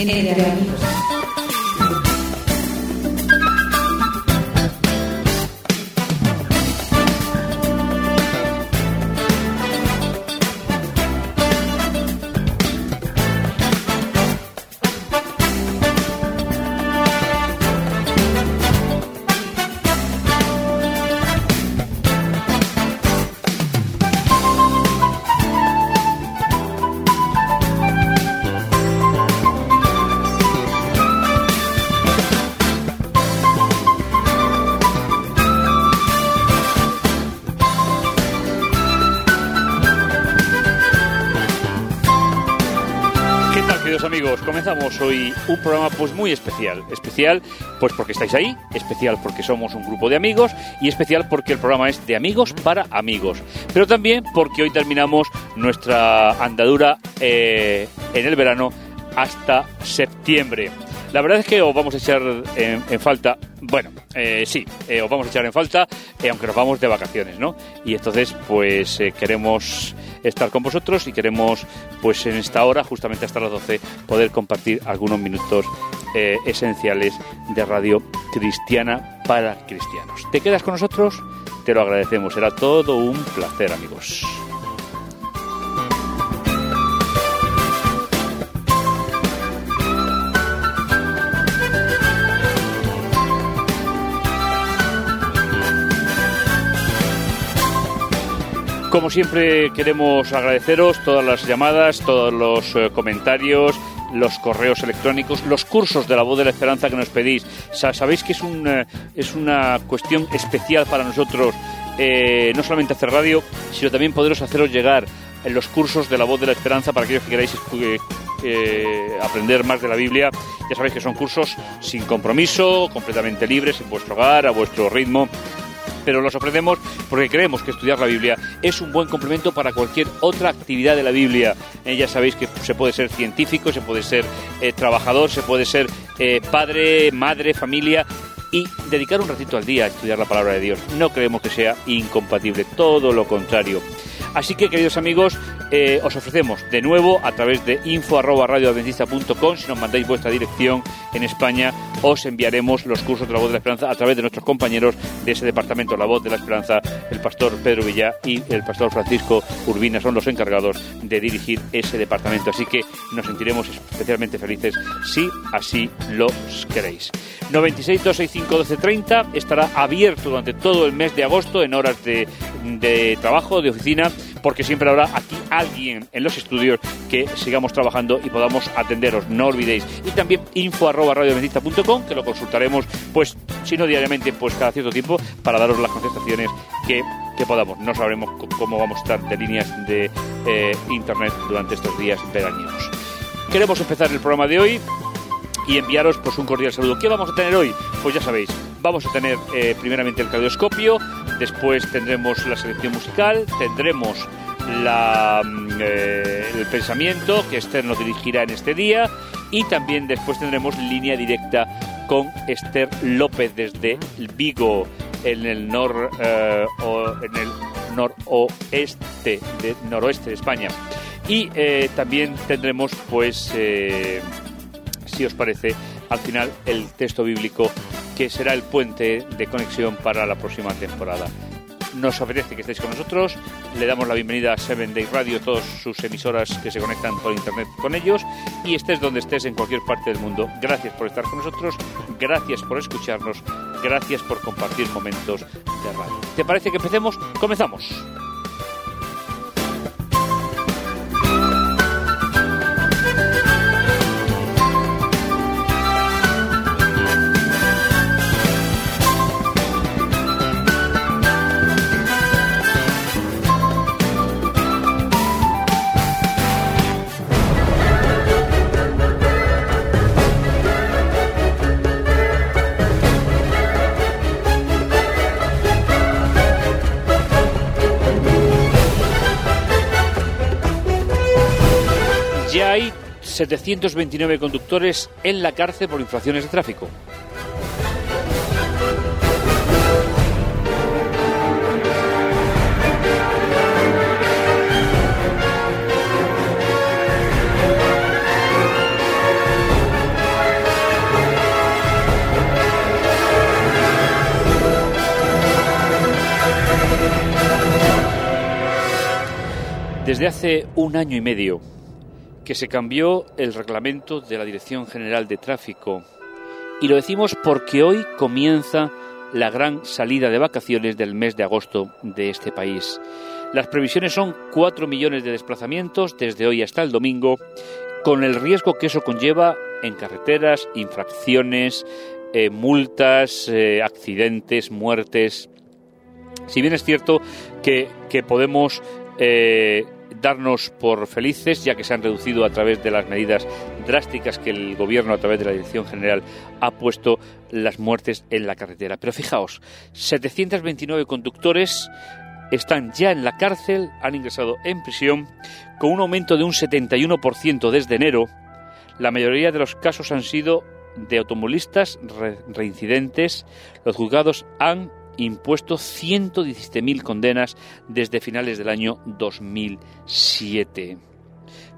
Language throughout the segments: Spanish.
Entre amigos. Comenzamos hoy un programa pues muy especial. Especial pues porque estáis ahí, especial porque somos un grupo de amigos y especial porque el programa es de amigos para amigos. Pero también porque hoy terminamos nuestra andadura eh, en el verano hasta septiembre. La verdad es que os vamos a echar en, falta, bueno, eh, sí, eh, os vamos a echar en falta, eh, aunque nos vamos de vacaciones, ¿no? Y entonces, pues eh, queremos estar con vosotros y queremos, pues en esta hora, justamente hasta las 12, poder compartir algunos minutos esenciales de radio cristiana para cristianos. ¿Te quedas con nosotros? Te lo agradecemos, será todo un placer, amigos. Como siempre queremos agradeceros todas las llamadas, todos los eh, comentarios, los correos electrónicos, los cursos de la voz de la esperanza que nos pedís. Sa- Sabéis que es, un, eh, es una cuestión especial para nosotros eh, no solamente hacer radio, sino también poderos haceros llegar en los cursos de la voz de la esperanza para aquellos que queráis aprender más de la Biblia. Ya sabéis que son cursos sin compromiso, completamente libres en vuestro hogar, a vuestro ritmo pero los ofrecemos porque creemos que estudiar la Biblia es un buen complemento para cualquier otra actividad de la Biblia. Eh, ya sabéis que se puede ser científico, se puede ser eh, trabajador, se puede ser eh, padre, madre, familia y dedicar un ratito al día a estudiar la palabra de Dios. No creemos que sea incompatible, todo lo contrario. Así que, queridos amigos, eh, os ofrecemos de nuevo a través de info@radioadventista.com. Si nos mandáis vuestra dirección en España, os enviaremos los cursos de la voz de la esperanza a través de nuestros compañeros de ese departamento, la voz de la esperanza, el pastor Pedro Villá y el pastor Francisco Urbina son los encargados de dirigir ese departamento. Así que nos sentiremos especialmente felices si así lo queréis. 96 265 1230 estará abierto durante todo el mes de agosto en horas de trabajo, de oficina, porque siempre habrá aquí alguien en los estudios que sigamos trabajando y podamos atenderos, no olvidéis. Y también info arroba radioadventista.com, que lo consultaremos, pues, si no diariamente, pues cada cierto tiempo, para daros las contestaciones que, que podamos. No sabremos cómo vamos a estar de líneas de eh, internet durante estos días veraniegos. Queremos empezar el programa de hoy y enviaros pues un cordial saludo. ¿Qué vamos a tener hoy? Pues ya sabéis, vamos a tener eh, primeramente el caleidoscopio, después tendremos la selección musical, tendremos la, mm, eh, el pensamiento que Esther nos dirigirá en este día y también después tendremos línea directa con Esther López desde Vigo en el nor eh, en el noroeste de noroeste de España y también tendremos pues si os parece, al final el texto bíblico que será el puente de conexión para la próxima temporada. Nos apetece que estéis con nosotros, le damos la bienvenida a Seven Day Radio, todas sus emisoras que se conectan por internet con ellos y estés donde estés en cualquier parte del mundo. Gracias por estar con nosotros, gracias por escucharnos, gracias por compartir momentos de radio. ¿Te parece que empecemos? Comenzamos. 729 conductores en la cárcel por infracciones de tráfico. Desde hace un año y medio, que se cambió el reglamento de la Dirección General de Tráfico. Y lo decimos porque hoy comienza la gran salida de vacaciones del mes de agosto de este país. Las previsiones son 4 millones de desplazamientos desde hoy hasta el domingo, con el riesgo que eso conlleva en carreteras, infracciones, eh, multas, eh, accidentes, muertes. Si bien es cierto que, podemos eh, darnos por felices, ya que se han reducido a través de las medidas drásticas que el Gobierno, a través de la Dirección General, ha puesto las muertes en la carretera. Pero fijaos, 729 conductores están ya en la cárcel, han ingresado en prisión, con un aumento de un 71% desde enero. La mayoría de los casos han sido de automovilistas reincidentes. Los juzgados han impuesto 117.000 condenas desde finales del año 2007.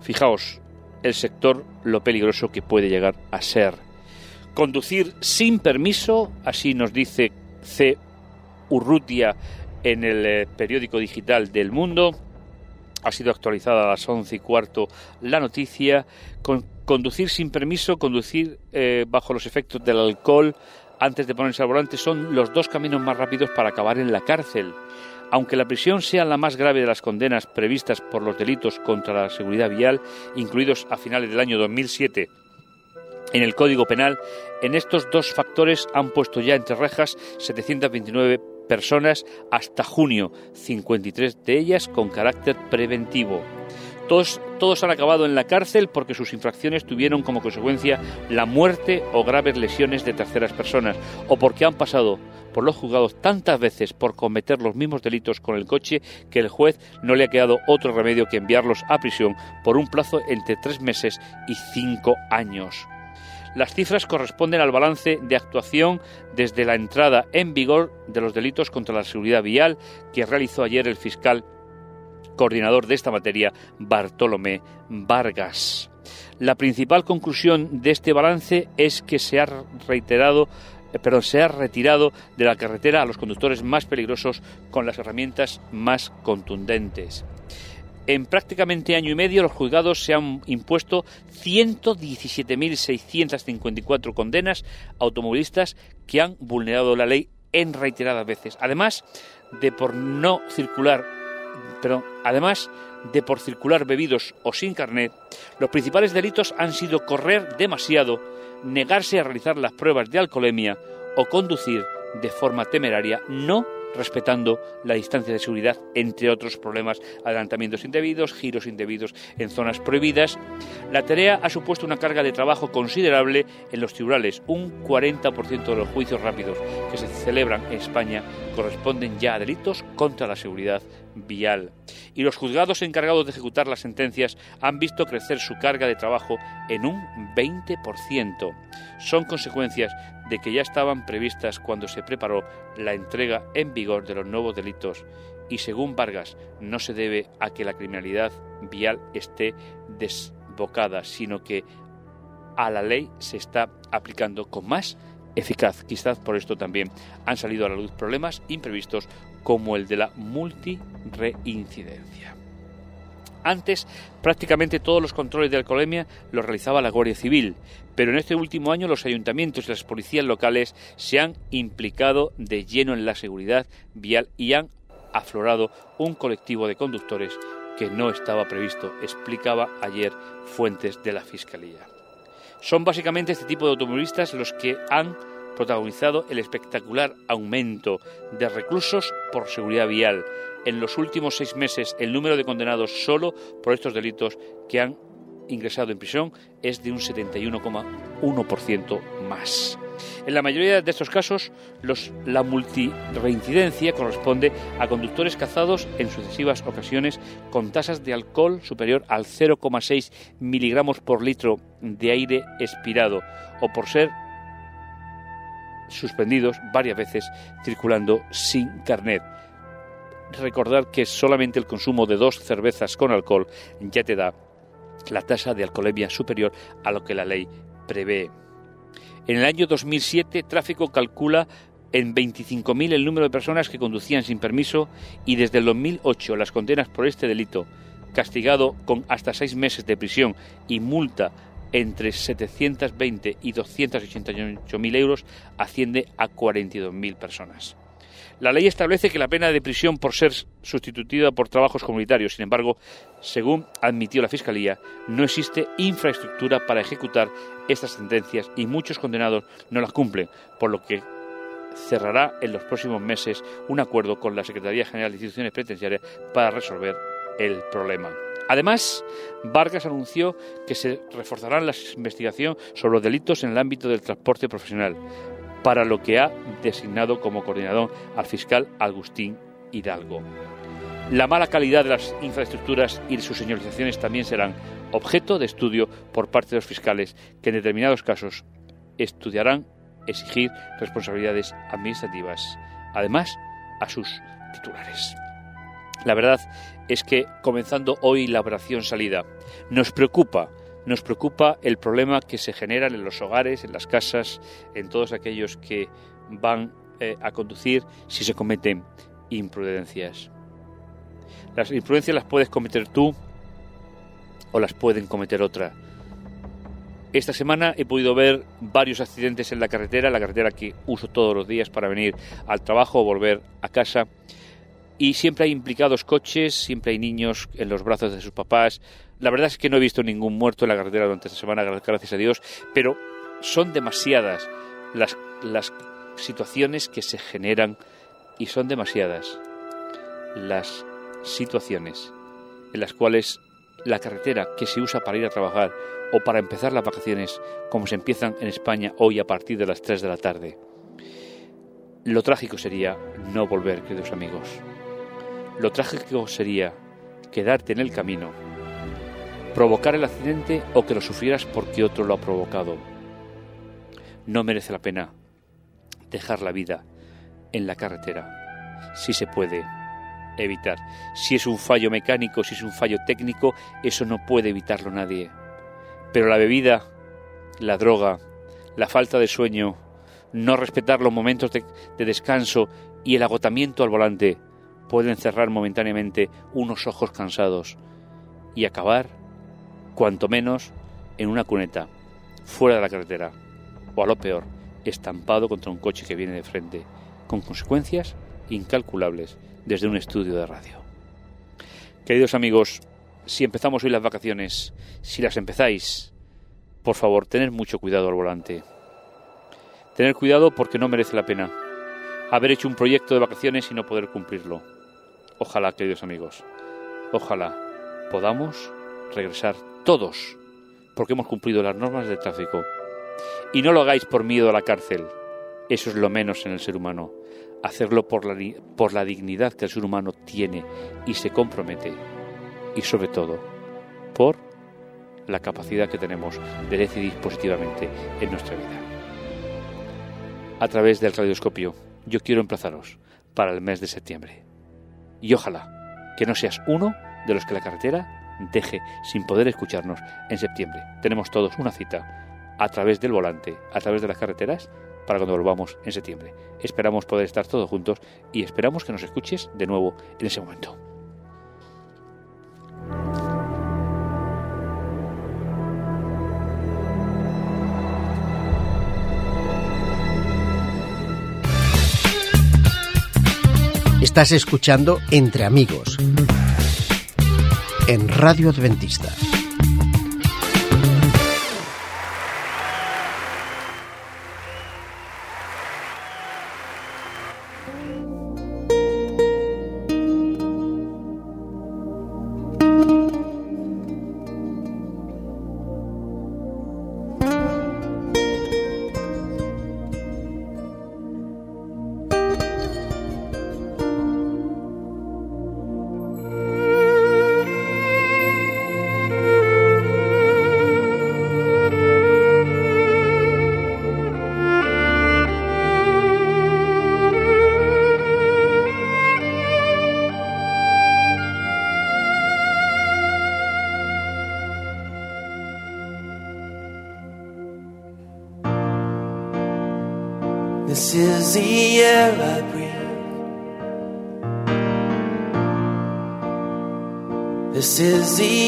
Fijaos el sector lo peligroso que puede llegar a ser. Conducir sin permiso, así nos dice C. Urrutia en el eh, periódico digital del Mundo. Ha sido actualizada a las once y cuarto la noticia. Con, conducir sin permiso, conducir eh, bajo los efectos del alcohol, antes de ponerse al volante son los dos caminos más rápidos para acabar en la cárcel. Aunque la prisión sea la más grave de las condenas previstas por los delitos contra la seguridad vial, incluidos a finales del año 2007 en el Código Penal, en estos dos factores han puesto ya entre rejas 729 personas hasta junio, 53 de ellas con carácter preventivo. Todos, han acabado en la cárcel porque sus infracciones tuvieron como consecuencia la muerte o graves lesiones de terceras personas, o porque han pasado por los juzgados tantas veces por cometer los mismos delitos con el coche que el juez no le ha quedado otro remedio que enviarlos a prisión por un plazo entre tres meses y cinco años. Las cifras corresponden al balance de actuación desde la entrada en vigor de los delitos contra la seguridad vial que realizó ayer el fiscal coordinador de esta materia, Bartolomé Vargas. La principal conclusión de este balance es que se ha reiterado eh, pero se ha retirado de la carretera a los conductores más peligrosos con las herramientas más contundentes. En prácticamente año y medio los juzgados se han impuesto 117.654 condenas a automovilistas que han vulnerado la ley en reiteradas veces, además de por no circular pero además de por circular bebidos o sin carnet, los principales delitos han sido correr demasiado, negarse a realizar las pruebas de alcoholemia o conducir de forma temeraria, no respetando la distancia de seguridad, entre otros problemas, adelantamientos indebidos, giros indebidos en zonas prohibidas. La tarea ha supuesto una carga de trabajo considerable en los tribunales. Un 40% de los juicios rápidos que se celebran en España corresponden ya a delitos contra la seguridad vial. Y los juzgados encargados de ejecutar las sentencias han visto crecer su carga de trabajo en un 20%. Son consecuencias de que ya estaban previstas cuando se preparó la entrega en vigor de los nuevos delitos y según Vargas no se debe a que la criminalidad vial esté desbocada, sino que a la ley se está aplicando con más eficaz. Quizás por esto también han salido a la luz problemas imprevistos como el de la multireincidencia. Antes, prácticamente todos los controles de alcoholemia los realizaba la Guardia Civil, pero en este último año los ayuntamientos y las policías locales se han implicado de lleno en la seguridad vial y han aflorado un colectivo de conductores que no estaba previsto, explicaba ayer fuentes de la Fiscalía. Son básicamente este tipo de automovilistas los que han protagonizado el espectacular aumento de reclusos por seguridad vial. En los últimos seis meses, el número de condenados solo por estos delitos que han ingresado en prisión es de un 71,1% más. En la mayoría de estos casos, la multirreincidencia corresponde a conductores cazados en sucesivas ocasiones con tasas de alcohol superior al 0,6 miligramos por litro de aire expirado o por ser suspendidos varias veces circulando sin carnet. Recordar que solamente el consumo de dos cervezas con alcohol ya te da la tasa de alcoholemia superior a lo que la ley prevé. En el año 2007, Tráfico calcula en 25.000 el número de personas que conducían sin permiso y desde el 2008 las condenas por este delito castigado con hasta seis meses de prisión y multa entre 720 y 288.000 euros, asciende a 42.000 personas. La ley establece que la pena de prisión por ser sustituida por trabajos comunitarios, sin embargo, según admitió la Fiscalía, no existe infraestructura para ejecutar estas sentencias y muchos condenados no las cumplen, por lo que cerrará en los próximos meses un acuerdo con la Secretaría General de Instituciones Penitenciarias para resolver el problema. Además, Vargas anunció que se reforzarán las investigaciones sobre los delitos en el ámbito del transporte profesional, para lo que ha designado como coordinador al fiscal Agustín Hidalgo. La mala calidad de las infraestructuras y sus señalizaciones también serán objeto de estudio por parte de los fiscales, que en determinados casos estudiarán exigir responsabilidades administrativas, además a sus titulares. La verdad es que comenzando hoy la operación salida, nos preocupa, nos preocupa el problema que se genera en los hogares, en las casas, en todos aquellos que van eh, a conducir si se cometen imprudencias. Las imprudencias las puedes cometer tú o las pueden cometer otra. Esta semana he podido ver varios accidentes en la carretera, la carretera que uso todos los días para venir al trabajo o volver a casa y siempre hay implicados coches, siempre hay niños en los brazos de sus papás. La verdad es que no he visto ningún muerto en la carretera durante esta semana, gracias a Dios, pero son demasiadas las, situaciones que se generan y son demasiadas las situaciones en las cuales la carretera que se usa para ir a trabajar o para empezar las vacaciones, como se empiezan en España hoy a partir de las 3 de la tarde, lo trágico sería no volver, queridos amigos. Lo trágico sería quedarte en el camino, provocar el accidente o que lo sufrieras porque otro lo ha provocado. No merece la pena dejar la vida en la carretera, si se puede evitar. Si es un fallo mecánico, si es un fallo técnico, eso no puede evitarlo nadie. Pero la bebida, la droga, la falta de sueño, no respetar los momentos de, de descanso y el agotamiento al volante pueden cerrar momentáneamente unos ojos cansados y acabar, cuanto menos, en una cuneta, fuera de la carretera, o a lo peor, estampado contra un coche que viene de frente, con consecuencias incalculables desde un estudio de radio. Queridos amigos, si empezamos hoy las vacaciones, si las empezáis, por favor, tened mucho cuidado al volante. Tener cuidado porque no merece la pena haber hecho un proyecto de vacaciones y no poder cumplirlo. Ojalá, queridos amigos, ojalá podamos regresar todos, porque hemos cumplido las normas de tráfico. Y no lo hagáis por miedo a la cárcel, eso es lo menos en el ser humano. Hacerlo por la, por la dignidad que el ser humano tiene y se compromete. Y sobre todo, por la capacidad que tenemos de decidir positivamente en nuestra vida. A través del radioscopio, yo quiero emplazaros para el mes de septiembre y ojalá que no seas uno de los que la carretera deje sin poder escucharnos en septiembre. Tenemos todos una cita a través del volante, a través de las carreteras, para cuando volvamos en septiembre. Esperamos poder estar todos juntos y esperamos que nos escuches de nuevo en ese momento. Estás escuchando Entre Amigos en Radio Adventista. disease.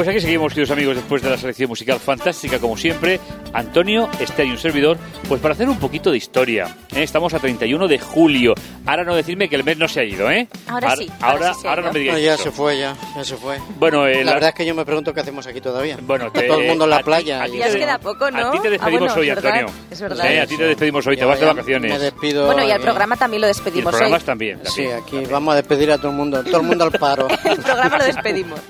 Pues aquí seguimos, queridos amigos, después de la selección musical fantástica, como siempre. Antonio, Esther y un servidor, pues para hacer un poquito de historia. ¿eh? Estamos a 31 de julio. Ahora no decirme que el mes no se ha ido, ¿eh? Ahora sí, ahora Ahora, sí se ha ahora no me No, digáis ya eso. se fue, ya, ya se fue. Bueno, eh, La la- verdad es que yo me pregunto qué hacemos aquí todavía. Bueno, te- Todo el mundo en la ti- playa. a y- ti Ya os queda poco, ¿no? A ti te Ah, despedimos bueno, hoy, verdad, Antonio. es verdad. Sí, a ti te despedimos hoy, te vas de vacaciones. Me despido. Bueno, y al programa también lo Y despedimos hoy. programas también. Sí, también. aquí vamos a despedir a todo el mundo. Todo el mundo al paro. El programa lo despedimos.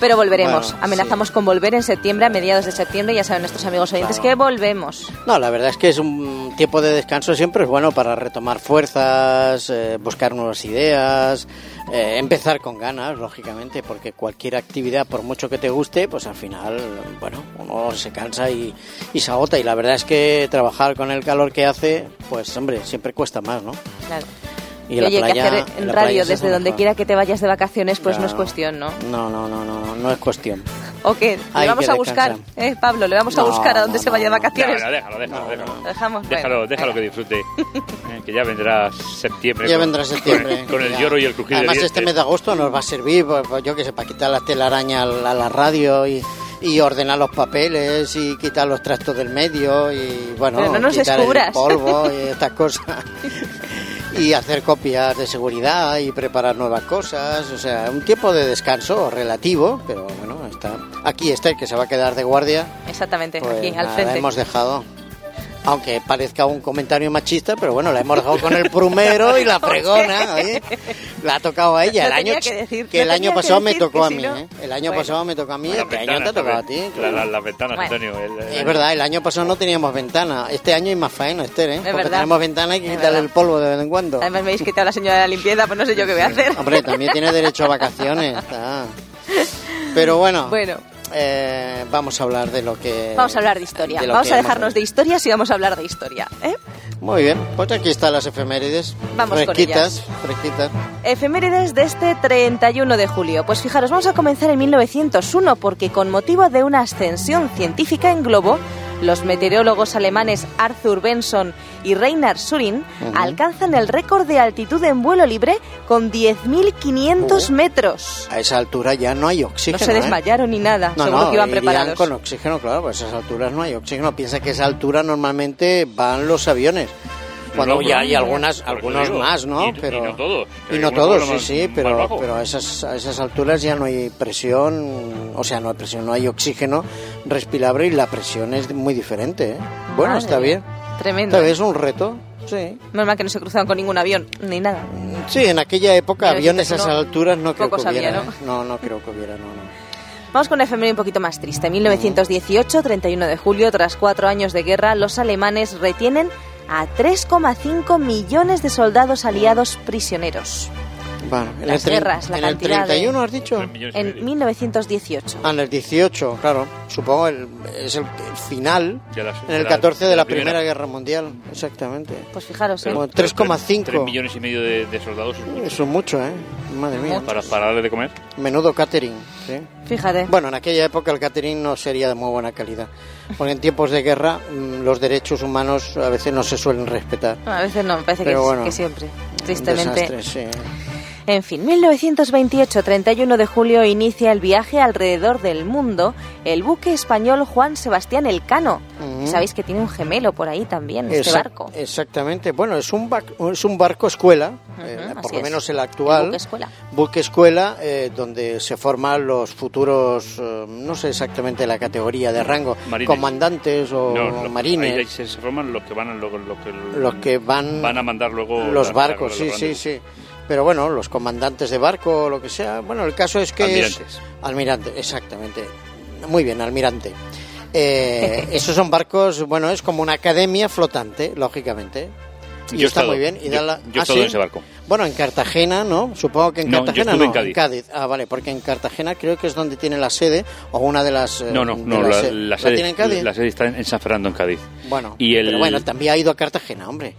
Pero volveremos. Bueno, Amenazamos con volver en septiembre, a mediados de septiembre. Ya saben nuestros amigos oyentes Claro. que volvemos. No, la verdad es que es un tiempo de descanso siempre es bueno para retomar fuerzas, eh, buscar nuevas ideas, eh, empezar con ganas, lógicamente, porque cualquier actividad, por mucho que te guste, pues al final, bueno, uno se cansa y, y se agota. Y la verdad es que trabajar con el calor que hace, pues hombre, siempre cuesta más, ¿no? Claro. Y oye, que playa- hacer en radio desde hace donde mejor. quiera que te vayas de vacaciones, pues no es Claro. cuestión, ¿no? No, no, no, no, no, no es cuestión. ¿O qué? Hay ¿Le vamos que a buscar? descansar. ¿Eh, Pablo? ¿Le vamos a No, buscar a dónde no, se vaya de no, no. vacaciones? No, no, déjalo, déjalo, déjalo. Lo dejamos. Déjalo, Bueno, déjalo que disfrute. Eh, que ya vendrá septiembre. Ya con- vendrá septiembre. Con, con el lloro y el crujido Además, de este mes de agosto nos va a servir, pues, pues, yo que sé, para quitar la telaraña a la, a la radio y, y ordenar los papeles y quitar los trastos del medio y, bueno, no nos quitar descubras. el polvo y estas cosas. Y hacer copias de seguridad y preparar nuevas cosas. O sea, un tiempo de descanso relativo, pero bueno, está. Aquí está el que se va a quedar de guardia. Exactamente, Pues aquí, al nada, frente. la hemos dejado. Aunque parezca un comentario machista, pero bueno, la hemos dejado con el prumero y la fregona, oye. La ha tocado a ella. El año que decir, que lo el año pasado me tocó a si mí, no- ¿eh? El año Bueno. pasado me tocó a mí, este año te ha ventanas, tocado a ti. La- la- las ventanas, Bueno. Antonio. el- el- Es verdad, el año pasado no teníamos ventana. Este año hay más faena, Esther, ¿eh? Porque verdad. tenemos ventana y hay que quitarle el polvo de vez en cuando. Además me habéis quitado a la señora de la limpieza, pues no sé yo qué voy a hacer. Hombre, también tiene derecho a vacaciones. está. Pero bueno, Bueno, eh, vamos a hablar de lo que... vamos a hablar de historia. de Vamos a hemos- dejarnos de historias y vamos a hablar de historia. ¿eh? Muy bien, pues aquí están las efemérides. Vamos con fresquitas, fresquitas. Efemérides de este 31 de julio. Pues fijaros, vamos a comenzar en 1901 porque con motivo de una ascensión científica en globo, los meteorólogos alemanes Arthur Benson y Reinhard Surin alcanzan el récord de altitud en vuelo libre con 10.500 Oh. metros. A esa altura ya no hay No oxígeno. se ¿eh? desmayaron ni nada, No, seguro no, que iban preparados. con oxígeno, claro, pues a esas alturas no hay oxígeno. Piensa que a esa altura normalmente van los aviones. Cuando No, ya hay algunas, algunos digo. más, ¿no? Y- y pero, no todos. Y no todos, sí, sí, pero, pero a, esas, a esas alturas ya no hay presión, o sea, no hay presión, no hay oxígeno respirable y la presión es muy diferente. ¿eh? Bueno, Madre está bien. Tremendo. Está es un reto, sí. Menos mal que no se cruzaban con ningún avión, ni nada. Sí, en aquella época Pero aviones a esas no, alturas no creo que pocos había, hubiera. ¿no? ¿eh? No, no creo que hubiera, no, no. Vamos con una efeméride un poquito más triste. 1918, 31 de julio, tras cuatro años de guerra, los alemanes retienen a 3,5 millones de soldados aliados prisioneros. Bueno, en Las el, guerras, la en el cantidad de- 31 has dicho. En medio. 1918. Ah, en el 18, claro. Supongo el, es el, el final. De las- en de el la- 14 de la, primera. Primera Guerra Mundial, exactamente. Pues fijaros, ¿eh? Como Pero 3,5. Tres millones y medio de, de soldados. Eso es mucho, ¿eh? Madre mía. para, para darle de comer. Menudo catering, ¿sí? Fíjate. Bueno, en aquella época el catering no sería de muy buena calidad. Porque en tiempos de guerra mm, los derechos humanos a veces no se suelen respetar. A veces no, me parece que, bueno, que siempre. Un Tristemente. desastre, sí. En fin, 1928, 31 de julio, inicia el viaje alrededor del mundo el buque español Juan Sebastián Elcano. Sabéis que tiene un gemelo por ahí también, este Exact- barco. Exactamente. Bueno, es un, es un barco escuela, eh, por lo menos el El actual. buque escuela. Buque escuela, eh, donde se forman los futuros, eh, no sé exactamente la categoría de rango, Marines. comandantes o No, lo- marines, ahí- ahí se se forman los que van a, lo, lo que, los que van, van a mandar luego los barcos, sí, sí, sí. Pero bueno, los comandantes de barco o lo que sea. Bueno, el caso es que Almirantes. es almirante, exactamente. Muy bien, almirante. Eh, esos son barcos, bueno, es como una academia flotante, lógicamente. Y Yo está estado- muy bien. Y yo- la- yo he ¿Ah, sí? en ese barco. Bueno, en Cartagena, ¿no? Supongo que en No, yo Cartagena estuve en no, Cádiz. Ah, vale, porque en Cartagena creo que es donde tiene la sede o una de las. eh, No, no, no, la, se- la sede, tiene en Cádiz? la sede está en, en San Fernando, en Cádiz. Bueno, y el- pero bueno, también ha ido a Cartagena, hombre.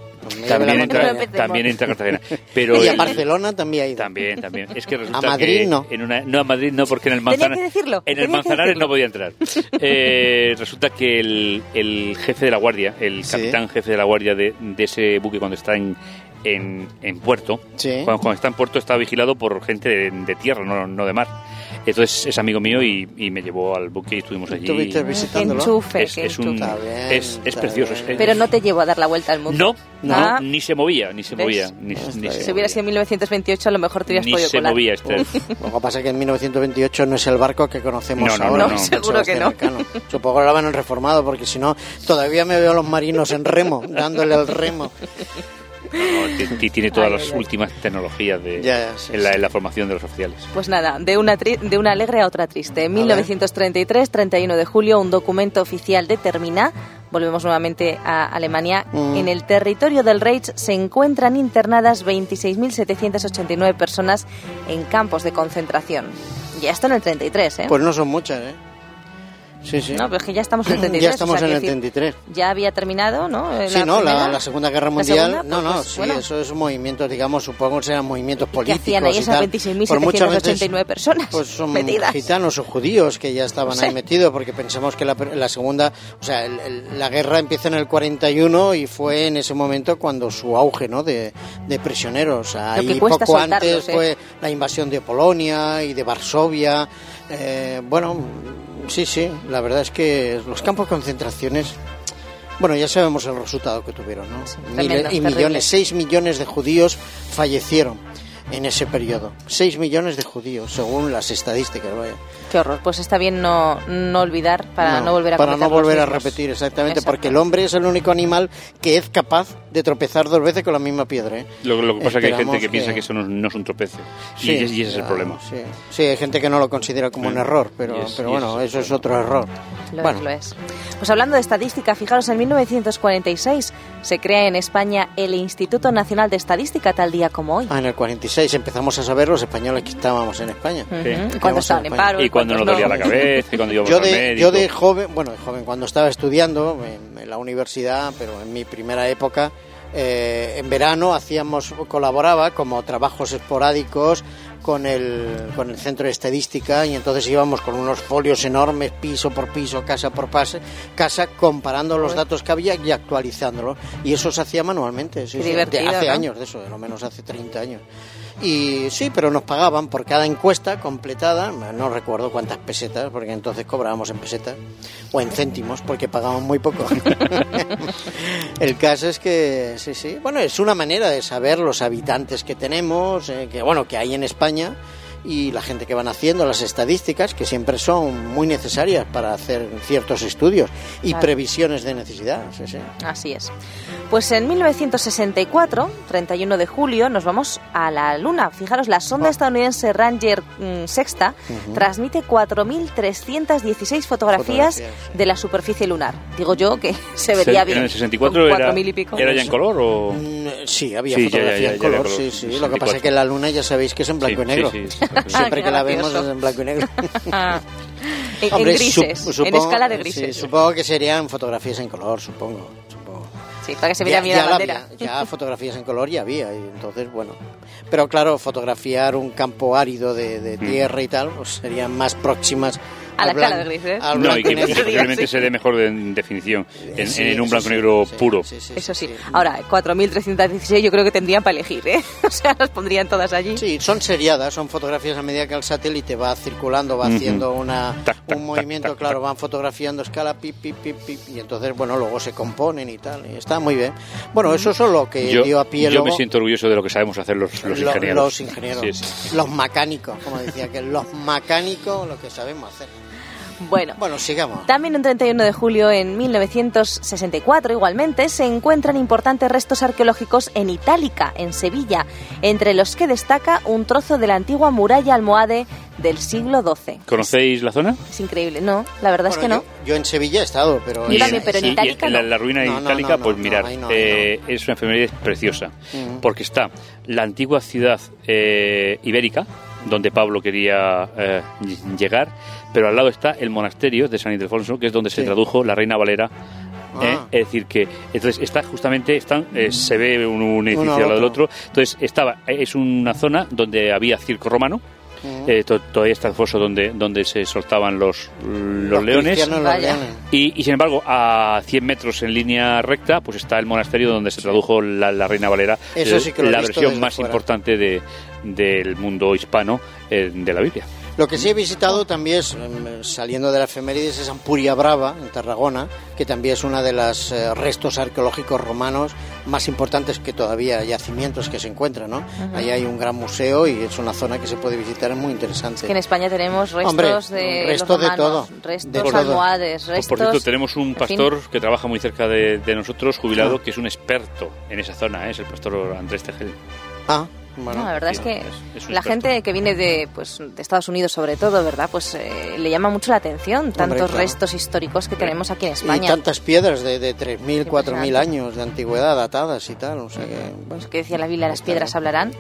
También entra, también entra Cartagena. Pero Y a el- Barcelona también ha ido. También, también. Es que resulta A Madrid que no. En una, no, a Madrid no, porque en el Tenía Manzanares... que decirlo, En el Manzanares no podía entrar. Eh, resulta que el, el jefe de la guardia, el Sí. capitán jefe de la guardia de, de ese buque cuando está en, en, en puerto, Sí. cuando, cuando está en puerto está vigilado por gente de, de tierra, no, no de mar. Entonces es amigo mío y, y me llevó al buque y estuvimos allí. ¿Estuviste visitándolo? enchufe, Es, qué es un. Está bien, es, es está precioso. bien. es- Pero no te llevó a dar la vuelta al mundo. No, no, Ah. ni se movía, ni se ¿Ves? movía. Ni, Está ni se Si hubiera movía. sido en 1928, a lo mejor te hubieras Ni podido se colar. movía este. Lo que pasa es que en 1928 no es el barco que conocemos No, no, ahora. no, no. Seguro que Sebastián Elcano. Supongo que lo en reformado, porque si no, todavía me veo a los marinos en remo, dándole el remo. No, ti- ti- tiene todas Ay, las ay, ay. últimas tecnologías de, Ya, ya, sí, en, la, en la formación de los oficiales. Pues nada, de una, tri- de una alegre a otra triste. En 1933, 31 de julio, un documento oficial determina, volvemos nuevamente a Alemania, Mm. en el territorio del Reich se encuentran internadas 26.789 personas en campos de concentración. Ya esto en el 33, ¿eh? Pues no son muchas, ¿eh? Sí, sí. no, pero es que ya estamos en el 33. ya estamos o sea, en el quiero decir, 33. Ya había terminado, ¿no? Eh, Sí, no, la, la Segunda Guerra ¿La Mundial. segunda? no, no, Pues, sí, bueno. eso es movimientos, digamos, supongo que serán movimientos ¿Qué políticos. hacían ahí esas tal. Pues muchas veces, 26.789 personas Pues son metidas? gitanos o judíos que ya estaban No sé. ahí metidos, porque pensamos que la, la segunda, o sea, el- el- la guerra empieza en el 41 y fue en ese momento cuando su auge, ¿no? De, de prisioneros. Ahí poco soltarlos, antes ¿eh? fue la invasión de Polonia y de Varsovia. Eh, bueno, sí, sí, la verdad es que los campos de concentraciones. Bueno, ya sabemos el resultado que tuvieron, ¿no? tremendo, y millones, 6 millones de judíos fallecieron en ese periodo. 6 millones de judíos, según las estadísticas, vaya. Qué horror. Pues está bien no, no olvidar para no, volver a para no volver a repetir, exactamente, Exacto. porque el hombre es el único animal que es capaz de tropezar dos veces con la misma piedra. ¿eh? Lo, lo que pasa es que hay gente que, piensa que eso no, no es un tropezo. Sí, y, ese, y ese es el problema. Sí. Sí, hay gente que no lo considera como un error, pero, pero bueno, eso es otro error. Lo bueno, es, lo es. Pues hablando de estadística, fijaros, en 1946 se crea en España el Instituto Nacional de Estadística tal día como hoy. ah, en el 46 empezamos a saber los españoles que estábamos en España. Ujú. sí. Cuando estaban en en paro. Y cuando nos dolía no. la cabeza, y cuando íbamos Yo al de, médico. yo de joven, bueno, de joven cuando estaba estudiando en, en la universidad, pero en mi primera época, eh, en verano hacíamos, colaboraba como trabajos esporádicos con el, con el centro de estadística y entonces íbamos con unos folios enormes, piso por piso, casa por pase, casa, comparando los datos que había y actualizándolos. Y eso se hacía manualmente, sí, sí, hace ¿no? años de eso, de lo menos hace 30 años. Y sí, pero nos pagaban por cada encuesta completada, no recuerdo cuántas pesetas, porque entonces cobrábamos en pesetas, o en céntimos, porque pagábamos muy poco. El caso es que, sí, sí, bueno, es una manera de saber los habitantes que tenemos, eh, que bueno, que hay en España, y la gente que van haciendo, las estadísticas, que siempre son muy necesarias para hacer ciertos estudios y Claro. previsiones de necesidad. Sí, sí. Así es. Pues en 1964, 31 de julio, nos vamos a la Luna. Fijaros, la sonda estadounidense Ranger mm, Sexta transmite 4.316 fotografías Fotografías, de la superficie lunar. Digo yo que se vería bien. ¿En el 64 con era, 4.000 y pico. era ya en color o...? Mm, Sí, había Sí, ya, fotografía ya, ya, en ya color, sí, sí. Lo que pasa 64. es que la luna ya sabéis que es en blanco Sí, y negro. sí, sí, sí. Siempre Qué que la vemos es en blanco y negro. Ah, en, en Hombre, grises, sup- en supongo- escala de sí, grises. Sí, supongo que serían fotografías en color, supongo. supongo. para que se viera Ya- bien la la bandera. había, ya fotografías en color ya había, y entonces, bueno. Pero claro, fotografiar un campo árido de, de tierra y tal, pues serían más próximas A la al escala de grises. No, y que y negro. posiblemente se dé mejor de- en definición en, Sí, en un blanco sí, negro sí, puro. sí, sí, Eso sí. sí. Ahora, 4.316 yo creo que tendrían para elegir, ¿eh? O sea, las pondrían todas allí. Sí, son seriadas, son fotografías a medida que el satélite va circulando, va haciendo una, Tac, tac, un movimiento, tac, claro, van fotografiando escala, pip, pip, pip, pip, y entonces, bueno, luego se componen y tal, y está muy bien. Bueno, eso es lo que Yo, dio a pie yo luego me siento orgulloso de lo que sabemos hacer los, los lo- ingenieros. los ingenieros, Sí, sí. los mecánicos, como decía que los mecánicos lo que sabemos hacer. Bueno, Bueno, sigamos. También un 31 de julio en 1964, igualmente, se encuentran importantes restos arqueológicos en Itálica, en Sevilla, entre los que destaca un trozo de la antigua muralla almohade del siglo XII. ¿Conocéis la zona? Es increíble, ¿no? La verdad es que no. Yo, yo en Sevilla he estado, pero... Yo también, pero en y Itálica la, no. la ruina No, no, itálica, no, no, pues no, mirar, eh, es una enfermería preciosa, porque está la antigua ciudad eh, ibérica, donde Pablo quería eh, ll- llegar, pero al lado está el monasterio de San Ildefonso, que es donde se tradujo la Reina Valera. ¿eh? Ah. Es decir, que entonces está justamente, están, eh, se ve un, un edificio Uno al lado del otro. entonces estaba, es una zona donde había circo romano, Mm. eh, to- todavía está el foso donde, donde se soltaban los, los, leones. los. Y, y, sin embargo, a 100 metros en línea recta, pues está el monasterio donde se tradujo la, la Reina Valera, Eso sí que la versión más fuera. importante de, del mundo hispano eh, de la Biblia. Lo que sí he visitado también es, em, saliendo de la efemérides, es Ampuria Brava, en Tarragona, que también es una de los restos arqueológicos romanos más importantes que todavía yacimientos que se encuentran, ¿no? Ahí hay un gran museo y es una zona que se puede visitar, es muy interesante. Que en España tenemos restos Hombre, de restos los de todo, restos de todo. almohades, Pues, restos... por cierto, tenemos un pastor que trabaja muy cerca de, de nosotros, jubilado, Ah. que es un experto en esa zona, ¿eh? es el pastor Andrés Tejel. Ah, bueno. No, la verdad es que es- es la experto. gente que viene de, pues, de Estados Unidos sobre todo, ¿verdad? Pues eh, le llama mucho la atención tantos claro. restos históricos que tenemos aquí en Y España. tantas piedras de, de 3.000, 4.000 Impresionante. años de antigüedad datadas y tal. O sea que, bueno, Pues que decía la Biblia, las piedras hablarán.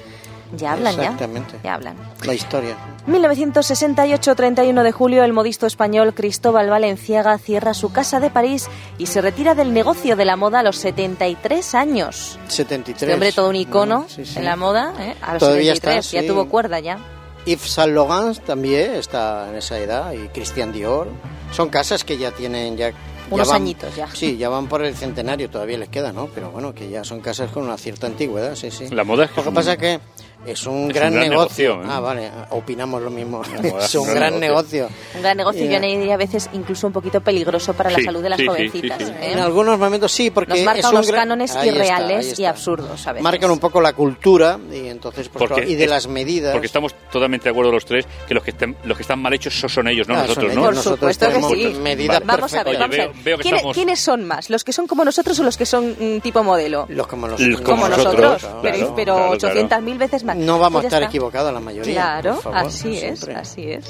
Ya hablan, ya. Exactamente. Ya hablan. la historia. 1968, 31 de julio, el modisto español Cristóbal Valenciaga cierra su casa de París y se retira del negocio de la moda a los 73 años. 73. Este hombre todo un icono Bueno, sí, sí. en la moda, ¿eh? a los Todavía 73, está, ya sí. tuvo cuerda ya. Yves Saint Laurent también está en esa edad y Christian Dior. Son casas que ya tienen ya... ya Unos van- añitos ya. Sí, ya van por el centenario, todavía les queda, ¿no? Pero bueno, que ya son casas con una cierta antigüedad, sí, sí. La moda es que Lo que pasa es que es un es gran, un gran negocio. negocio, ¿eh? Ah, vale, opinamos lo mismo. es un gran negocio. Un gran negocio y yo añadiría a veces incluso un poquito peligroso para la Sí, salud de las sí, jovencitas. sí, sí. ¿eh? En algunos momentos sí, porque Nos marca es un unos gran- cánones Ahí está, irreales y está. absurdos a veces. Marcan un poco la cultura y entonces pues, claro, y de es- las medidas. Porque estamos totalmente de acuerdo los tres que los que estén, los que están mal hechos son, son ellos, no Ah, nosotros, ellos. ¿no? Por Nosotros supuesto que sí. medidas Vamos a ver, Oye, vamos a veo- ver. veo que ¿Quiénes, estamos- quiénes son más? ¿Los que son como nosotros o los que son mm, tipo modelo? Los como Los nosotros. como nosotros, pero, claro, pero claro, 800.000 veces más. No vamos a estar equivocados la mayoría. Claro, por favor, así es, siempre. así es.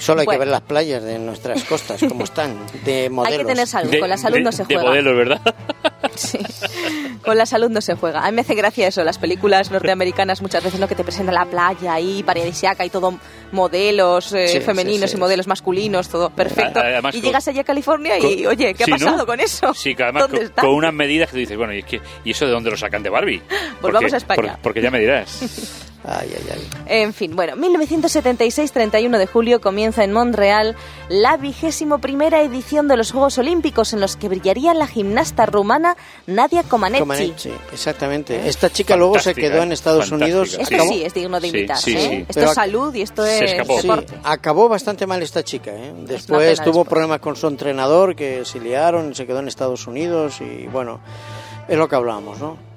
Solo hay Bueno. que ver las playas de nuestras costas, como están, de modelos. Hay que tener salud, De- con la salud de- no se De juega. modelos, ¿verdad? Sí. Con la salud no se juega. A mí me hace gracia eso, las películas norteamericanas muchas veces lo que te presentan la playa ahí, paradisiaca y todo modelos eh, Sí, femeninos sí, sí. y modelos masculinos, todo perfecto. Además, y con- llegas allí a California y, Con- oye, ¿qué ha ¿no? pasado con eso? Sí, que además ¿Dónde con, unas medidas que tú dices, bueno, ¿y, es que, ¿y eso de dónde lo sacan de Barbie? Volvamos Porque- a España. por- porque ya me dirás. Ay, ay, ay. En fin, bueno, 1976, 31 de julio, comienza en Montreal la vigésimo primera edición de los Juegos Olímpicos en los que brillaría la gimnasta rumana Nadia Comaneci. Comaneci, exactamente. Esta chica luego se quedó en Estados fantástica. Unidos. Esto acabó- sí es digno de Sí, imitar, sí, ¿eh? sí. Esto Pero es salud y esto Se es escapó. Sí, deporte. acabó bastante mal esta chica. ¿eh? Después tuvo después. problemas con su entrenador, que se liaron, se quedó en Estados Unidos y bueno, es lo que hablábamos, ¿no?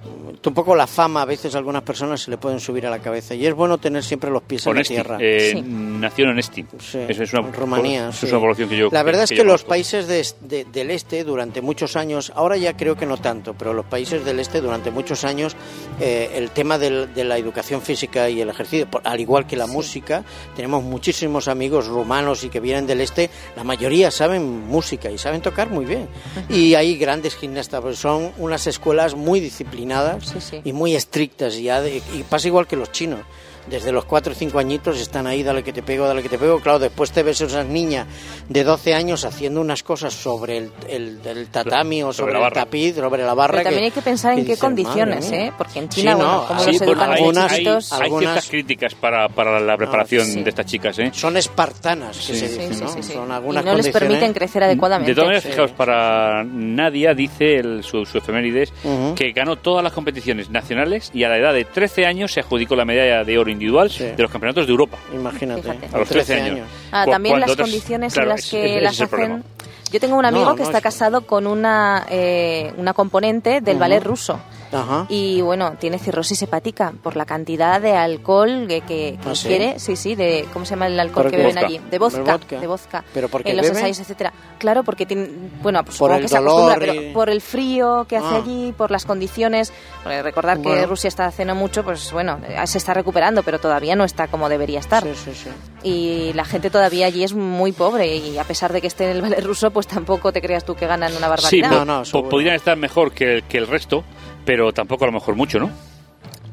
Un poco la fama a veces a algunas personas se le pueden subir a la cabeza y es bueno tener siempre los pies en la tierra. eh, Sí. nació en Esti. Sí, Eso es una, Rumanía. eso sí. es una población que yo La verdad es que, los países de- de- del este durante muchos años, ahora ya creo que no tanto, pero los países del este durante muchos años, eh, el tema del- de la educación física y el ejercicio, por- al igual que la música, tenemos muchísimos amigos rumanos y que vienen del este, la mayoría saben música y saben tocar muy bien. Y hay grandes gimnastas, pues son unas escuelas muy disciplinadas Y muy estrictas y, y pasa igual que los chinos. Desde los 4 o 5 añitos están ahí, dale que te pego, dale que te pego. Claro, después te ves a esas niñas de 12 años haciendo unas cosas sobre el, el- el tatami o Sobre el barra. tapiz, sobre la barra. Pero también hay que pensar en qué condiciones. ¿eh? Porque en Sí, China, no, bueno, como sí, los bueno, educan desde algunas- chiquitos... Hay algunas- ciertas críticas para, para la preparación sí. de estas chicas, ¿eh? Son espartanas, que Sí. se Sí, dice, sí, ¿no? sí, sí. Son Y algunas no les permiten crecer adecuadamente. De todas maneras, Sí. fijaos, para Nadia dice el, su, su efemérides que ganó todas las competiciones nacionales y a la edad de 13 años se adjudicó la medalla de oro individual Sí. de los campeonatos de Europa. Imagínate. Fíjate. A los 13 años. Ah, también las otras- condiciones claro, en las que las hacen. Yo tengo un amigo No, que no, está es- casado con una eh, una componente del ballet ruso Ajá. y bueno tiene cirrosis hepática por la cantidad de alcohol que, que, que ¿Ah, sí? Sí, sí, de cómo se llama el alcohol ¿Pero que beben Vodka. allí, de vodka, ¿De vodka? de vodka. ¿Pero por qué en los bebe? ensayos, etcétera. Claro, porque tiene, bueno, pues supongo el que se acostumbra, pero por el frío que hace Ah. allí, por las condiciones. Porque recordar que. Rusia está hace no mucho, pues bueno, eh, se está recuperando, pero todavía no está como debería estar Sí, sí, sí. y la gente todavía allí es muy pobre y a pesar de que esté en el ballet ruso pues tampoco te creas tú que ganan una Sí, barbaridad po- No, no, podrían estar mejor que, que el resto, pero tampoco a lo mejor mucho, ¿no?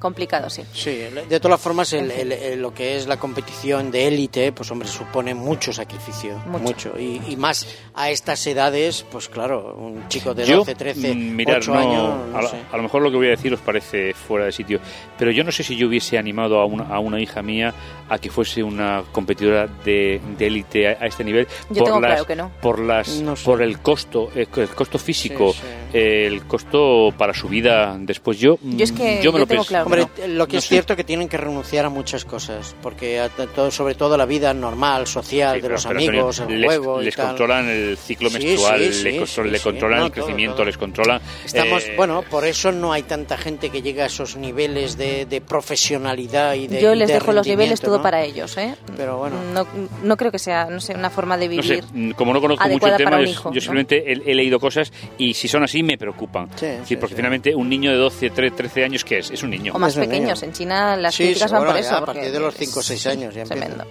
Complicado sí Sí, de todas formas, el- el- el- lo que es la competición de élite, pues hombre, supone mucho sacrificio, Mucho. mucho. Y, y más a estas edades, pues claro, un chico de Yo, 12, 13, mm, mirar, 8 no- años, no a, lo, sé. a lo mejor lo que voy a decir os parece fuera de sitio, pero yo no sé si yo hubiese animado a una, a una hija mía a que fuese una competidora de de élite a, a este nivel Yo tengo claro que no. por las No sé. por el costo el, el costo físico Sí, sí. el costo para su vida después yo yo es que yo, me lo tengo pienso. claro Hombre, ¿no? lo que No es sé. cierto que tienen que renunciar a muchas cosas, porque a- a todo, sobre todo la vida normal, social, Sí, de pero- los pero, amigos, Antonio, el les, juego y les tal. controlan el ciclo Sí, menstrual, sí, sí, le, contro- sí, le sí. controlan No, el todo, crecimiento, todo. les controlan... Estamos, eh, bueno, por eso no hay tanta gente que llega a esos niveles de, de profesionalidad y de Yo y les de dejo los niveles todo para ellos, ¿eh? Pero bueno. No, no creo que sea, no sé, una forma de No sé, vivir. mm, como no conozco mucho el tema, yo, hijo, yo ¿no? simplemente he, he leído cosas y si son así me preocupan. Sí, Es porque sí. finalmente un niño de 12, 13, 13 años, ¿qué es? Es un niño. Más pequeños. niño. En China las Sí, críticas van bueno, por eso. a partir de los es 5 o 6 años ya. Tremendo.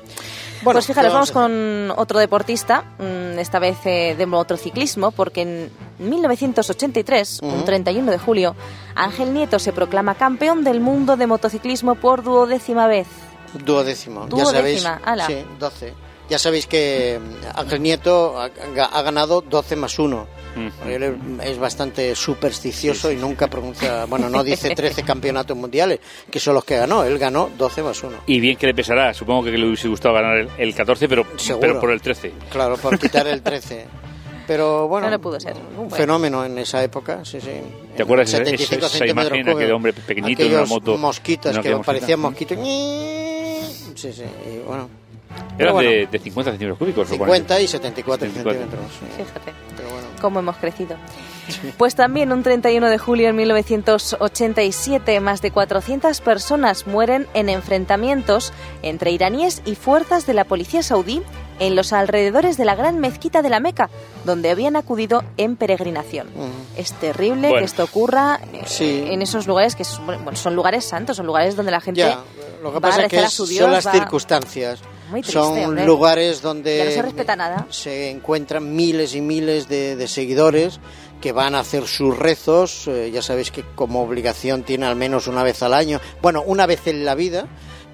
Bueno, pues fijaros, ¿qué vamos con otro deportista, mm, esta vez eh, de motociclismo, porque en 1983, un 31 de julio, Ángel Nieto se proclama campeón del mundo de motociclismo por duodécima vez. Duodécimo. Duodécima, ya sabéis. ala. Sí, 12. Ya sabéis que mm, Ángel Nieto ha, ha ganado 12 más 1. Mm. Él es bastante supersticioso y nunca pronuncia, bueno, no dice 13 campeonatos mundiales, que son los que ganó. Él ganó 12 más 1. Y bien que le pesará, supongo que le hubiese gustado ganar el, el 14, pero, Seguro. pero por el 13. Claro, por quitar el 13. Pero bueno, No le pudo ser. un Bueno. fenómeno en esa época, sí, sí. ¿Te acuerdas esa- 75 esa centímetros imagen, aquel cúbicos, hombre pequeñito en una moto, mosquitos en que parecían mosquitos. Sí, sí, y bueno. Eran bueno, de, de 50 centímetros cúbicos. o 50 y 74, 74. centímetros. sí. Fíjate Pero bueno. cómo hemos crecido. Pues también un 31 de julio de 1987, más de 400 personas mueren en enfrentamientos entre iraníes y fuerzas de la policía saudí en los alrededores de la gran mezquita de la Meca, donde habían acudido en peregrinación. Ujú. Es terrible Bueno. que esto ocurra eh, Sí. en esos lugares que son, bueno, son lugares santos, son lugares donde la gente Ya, lo que va a pasa es que a su son Dios, las va- circunstancias. Muy triste, son hombre. lugares donde Ya no se respeta nada. se encuentran miles y miles de, de seguidores que van a hacer sus rezos. eh, ya sabéis que como obligación tiene al menos una vez al año. Bueno, una vez en la vida.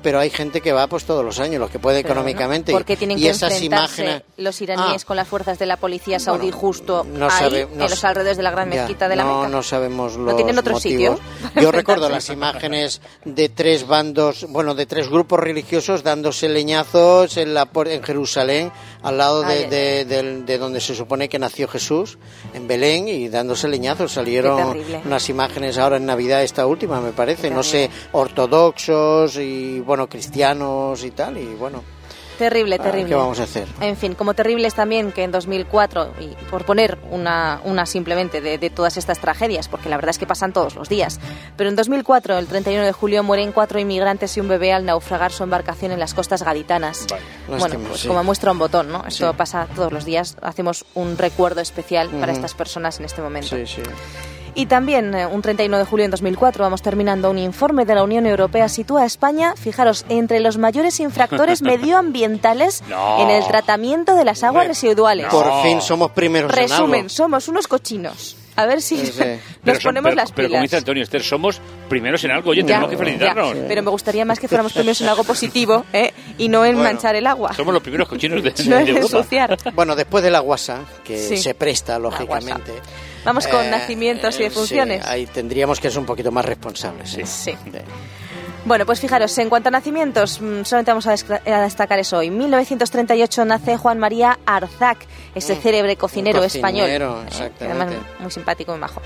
Pero hay gente que va pues todos los años, los que puede Pero, económicamente. ¿Por qué tienen y que esas enfrentarse imágenes los iraníes Ah. con las fuerzas de la policía saudí Bueno, justo no ahí, sabe- no en los alrededores de la gran Ya, mezquita de la no, Meca? No sabemos los tienen otro motivos. sitio Yo recuerdo las imágenes de tres bandos, bueno, de tres grupos religiosos dándose leñazos en, la, en Jerusalén, al lado de, de- donde se supone que nació Jesús, en Belén, y dándose leñazos. Salieron unas imágenes ahora en Navidad, esta última, me parece, no sé, ortodoxos y, bueno, cristianos y tal, y bueno, Terrible, ah, terrible. ¿qué vamos a hacer? En fin, como terrible es también que en 2004, y por poner una, una simplemente de, de todas estas tragedias, porque la verdad es que pasan todos los días, pero en 2004, el 31 de julio, mueren cuatro inmigrantes y un bebé al naufragar su embarcación en las costas gaditanas. Vale. Bueno, pues sí. como muestra un botón, ¿no? Esto Sí. pasa todos los días. Hacemos un recuerdo especial para estas personas en este momento. Sí, sí. Y también, eh, un 31 de julio en 2004, vamos terminando, un informe de la Unión Europea sitúa a España, fijaros, entre los mayores infractores medioambientales No. en el tratamiento de las aguas residuales. no. Por fin somos primeros en Resumen, algo. somos unos cochinos. A ver si Sí, sí. Pero nos son- ponemos pero- las Pero como pilas. dice Antonio Esther, somos primeros en algo. Oye, Ya, tenemos que ya, felicitarnos. pero me gustaría más que fuéramos primeros en algo positivo ¿eh? y no en Bueno, manchar el agua. Somos los primeros cochinos de, no de en Europa. ensuciar. Bueno, después de la guasa, que Sí. se presta, La guasa. lógicamente. Vamos con eh, nacimientos y defunciones. sí, ahí tendríamos que ser un poquito más responsables. Sí. Sí. Bueno, pues fijaros, en cuanto a nacimientos, mm, solamente vamos a, destacar eso. En 1938 nace Juan María Arzac, ese célebre cocinero, Mm, español. cocinero, ¿eh? exactamente. Además, muy simpático, muy majo.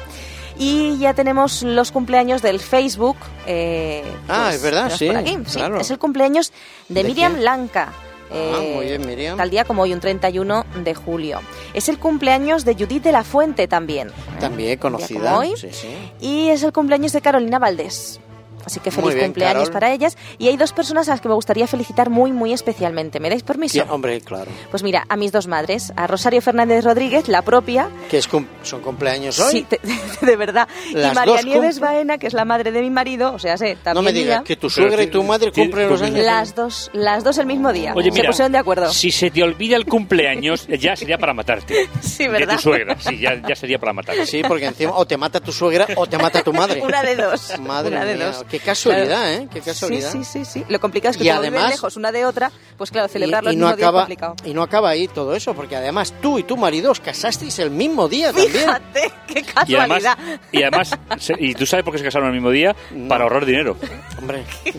Y ya tenemos los cumpleaños del Facebook. eh, Ah, pues, es verdad, sí, por aquí. Sí. Es el cumpleaños de, ¿De Miriam quién? Lanka. Ah, muy bien, Miriam. Tal día como hoy, un 31 de julio. Es el cumpleaños de Judith de la Fuente también. ¿eh? También conocida. hoy. Sí, sí. Y es el cumpleaños de Carolina Valdés. Así que feliz bien, cumpleaños Carol. para ellas. Y hay dos personas a las que me gustaría felicitar muy, muy especialmente. ¿Me dais permiso? Sí, hombre, claro. Pues mira, a mis dos madres, a Rosario Fernández Rodríguez, la propia. Que es cum- son cumpleaños hoy. Sí, te- de verdad. Las y María dos Nieves Baena, que es la madre de mi marido, o sea, sé, también no me digas que tu suegra y tu madre cumplen los años. Las dos, las dos el mismo día. Oye, Se mira, pusieron de acuerdo. Si se te olvida el cumpleaños, ya sería para matarte. Sí, De ¿verdad? tu suegra, sí, ya, ya sería para matarte. Sí, porque encima o te mata tu suegra o te mata tu madre. Una de dos. Madre una de mía, dos. Qué casualidad, Claro. ¿eh? Qué casualidad. Sí, sí, sí, sí. Lo complicado es que Y como además- lejos una de otra, pues claro, celebrarlo y, y el no mismo día es acaba complicado. y no acaba ahí todo eso porque además tú y tu marido os casasteis el mismo día también Fíjate, qué Y además, casualidad. y además, se- ¿y tú sabes por qué se casaron el mismo día? Para ahorrar dinero. hombre Qué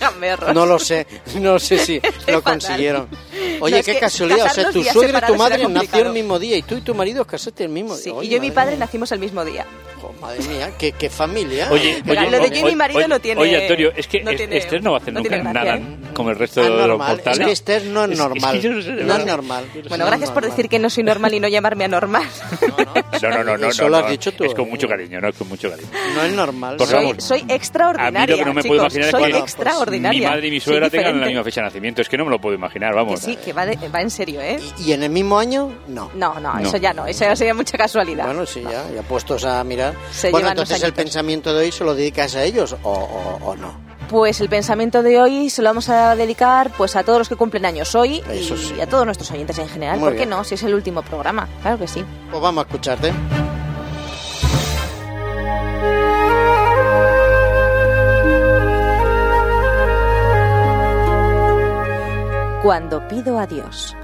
no lo sé no sé si lo consiguieron oye No, qué casualidad o sea tu días suegra y tu madre complicado. el mismo día y tú y tu marido os casaste el mismo Sí, día y Oye, yo y mi padre mía. nacimos el mismo día. Madre mía qué, qué familia Oye, Pero oye, lo de yo y mi marido oye, no tiene- Oye, Oye, Antonio, es que no es- tiene- Esther no va a hacer no nunca nada ¿eh? como el resto de los Anormal. Es portales. que Esther no es Es- es que normal. no no es normal. Bueno, No gracias es por normal. decir que no soy normal y no llamarme anormal. No, no, no, no. Eso no, lo has dicho tú, Es con eh. mucho cariño, no es con mucho cariño. No es normal. Porque soy, vamos, soy extraordinaria. A mí lo que no me chicos, puedo imaginar es soy que pues, extraordinaria. mi madre y mi suegra tengan la misma fecha de nacimiento. Es que no me lo puedo imaginar, Que vamos. sí, que va, de- va en serio, ¿eh? ¿Y en el mismo año? No. No, no, eso ya no. Eso ya sería mucha casualidad. Bueno, sí, ya, ya puestos a mirar. Se bueno, entonces el pensamiento de hoy se lo dedicas a ellos o, o- no. Pues el pensamiento de hoy se lo vamos a dedicar pues a todos los que cumplen años hoy Eso y sí. a todos nuestros oyentes en general. Muy ¿Por qué bien. no? Si es el último programa. Claro que sí. Pues vamos a escucharte. Cuando pido a Dios.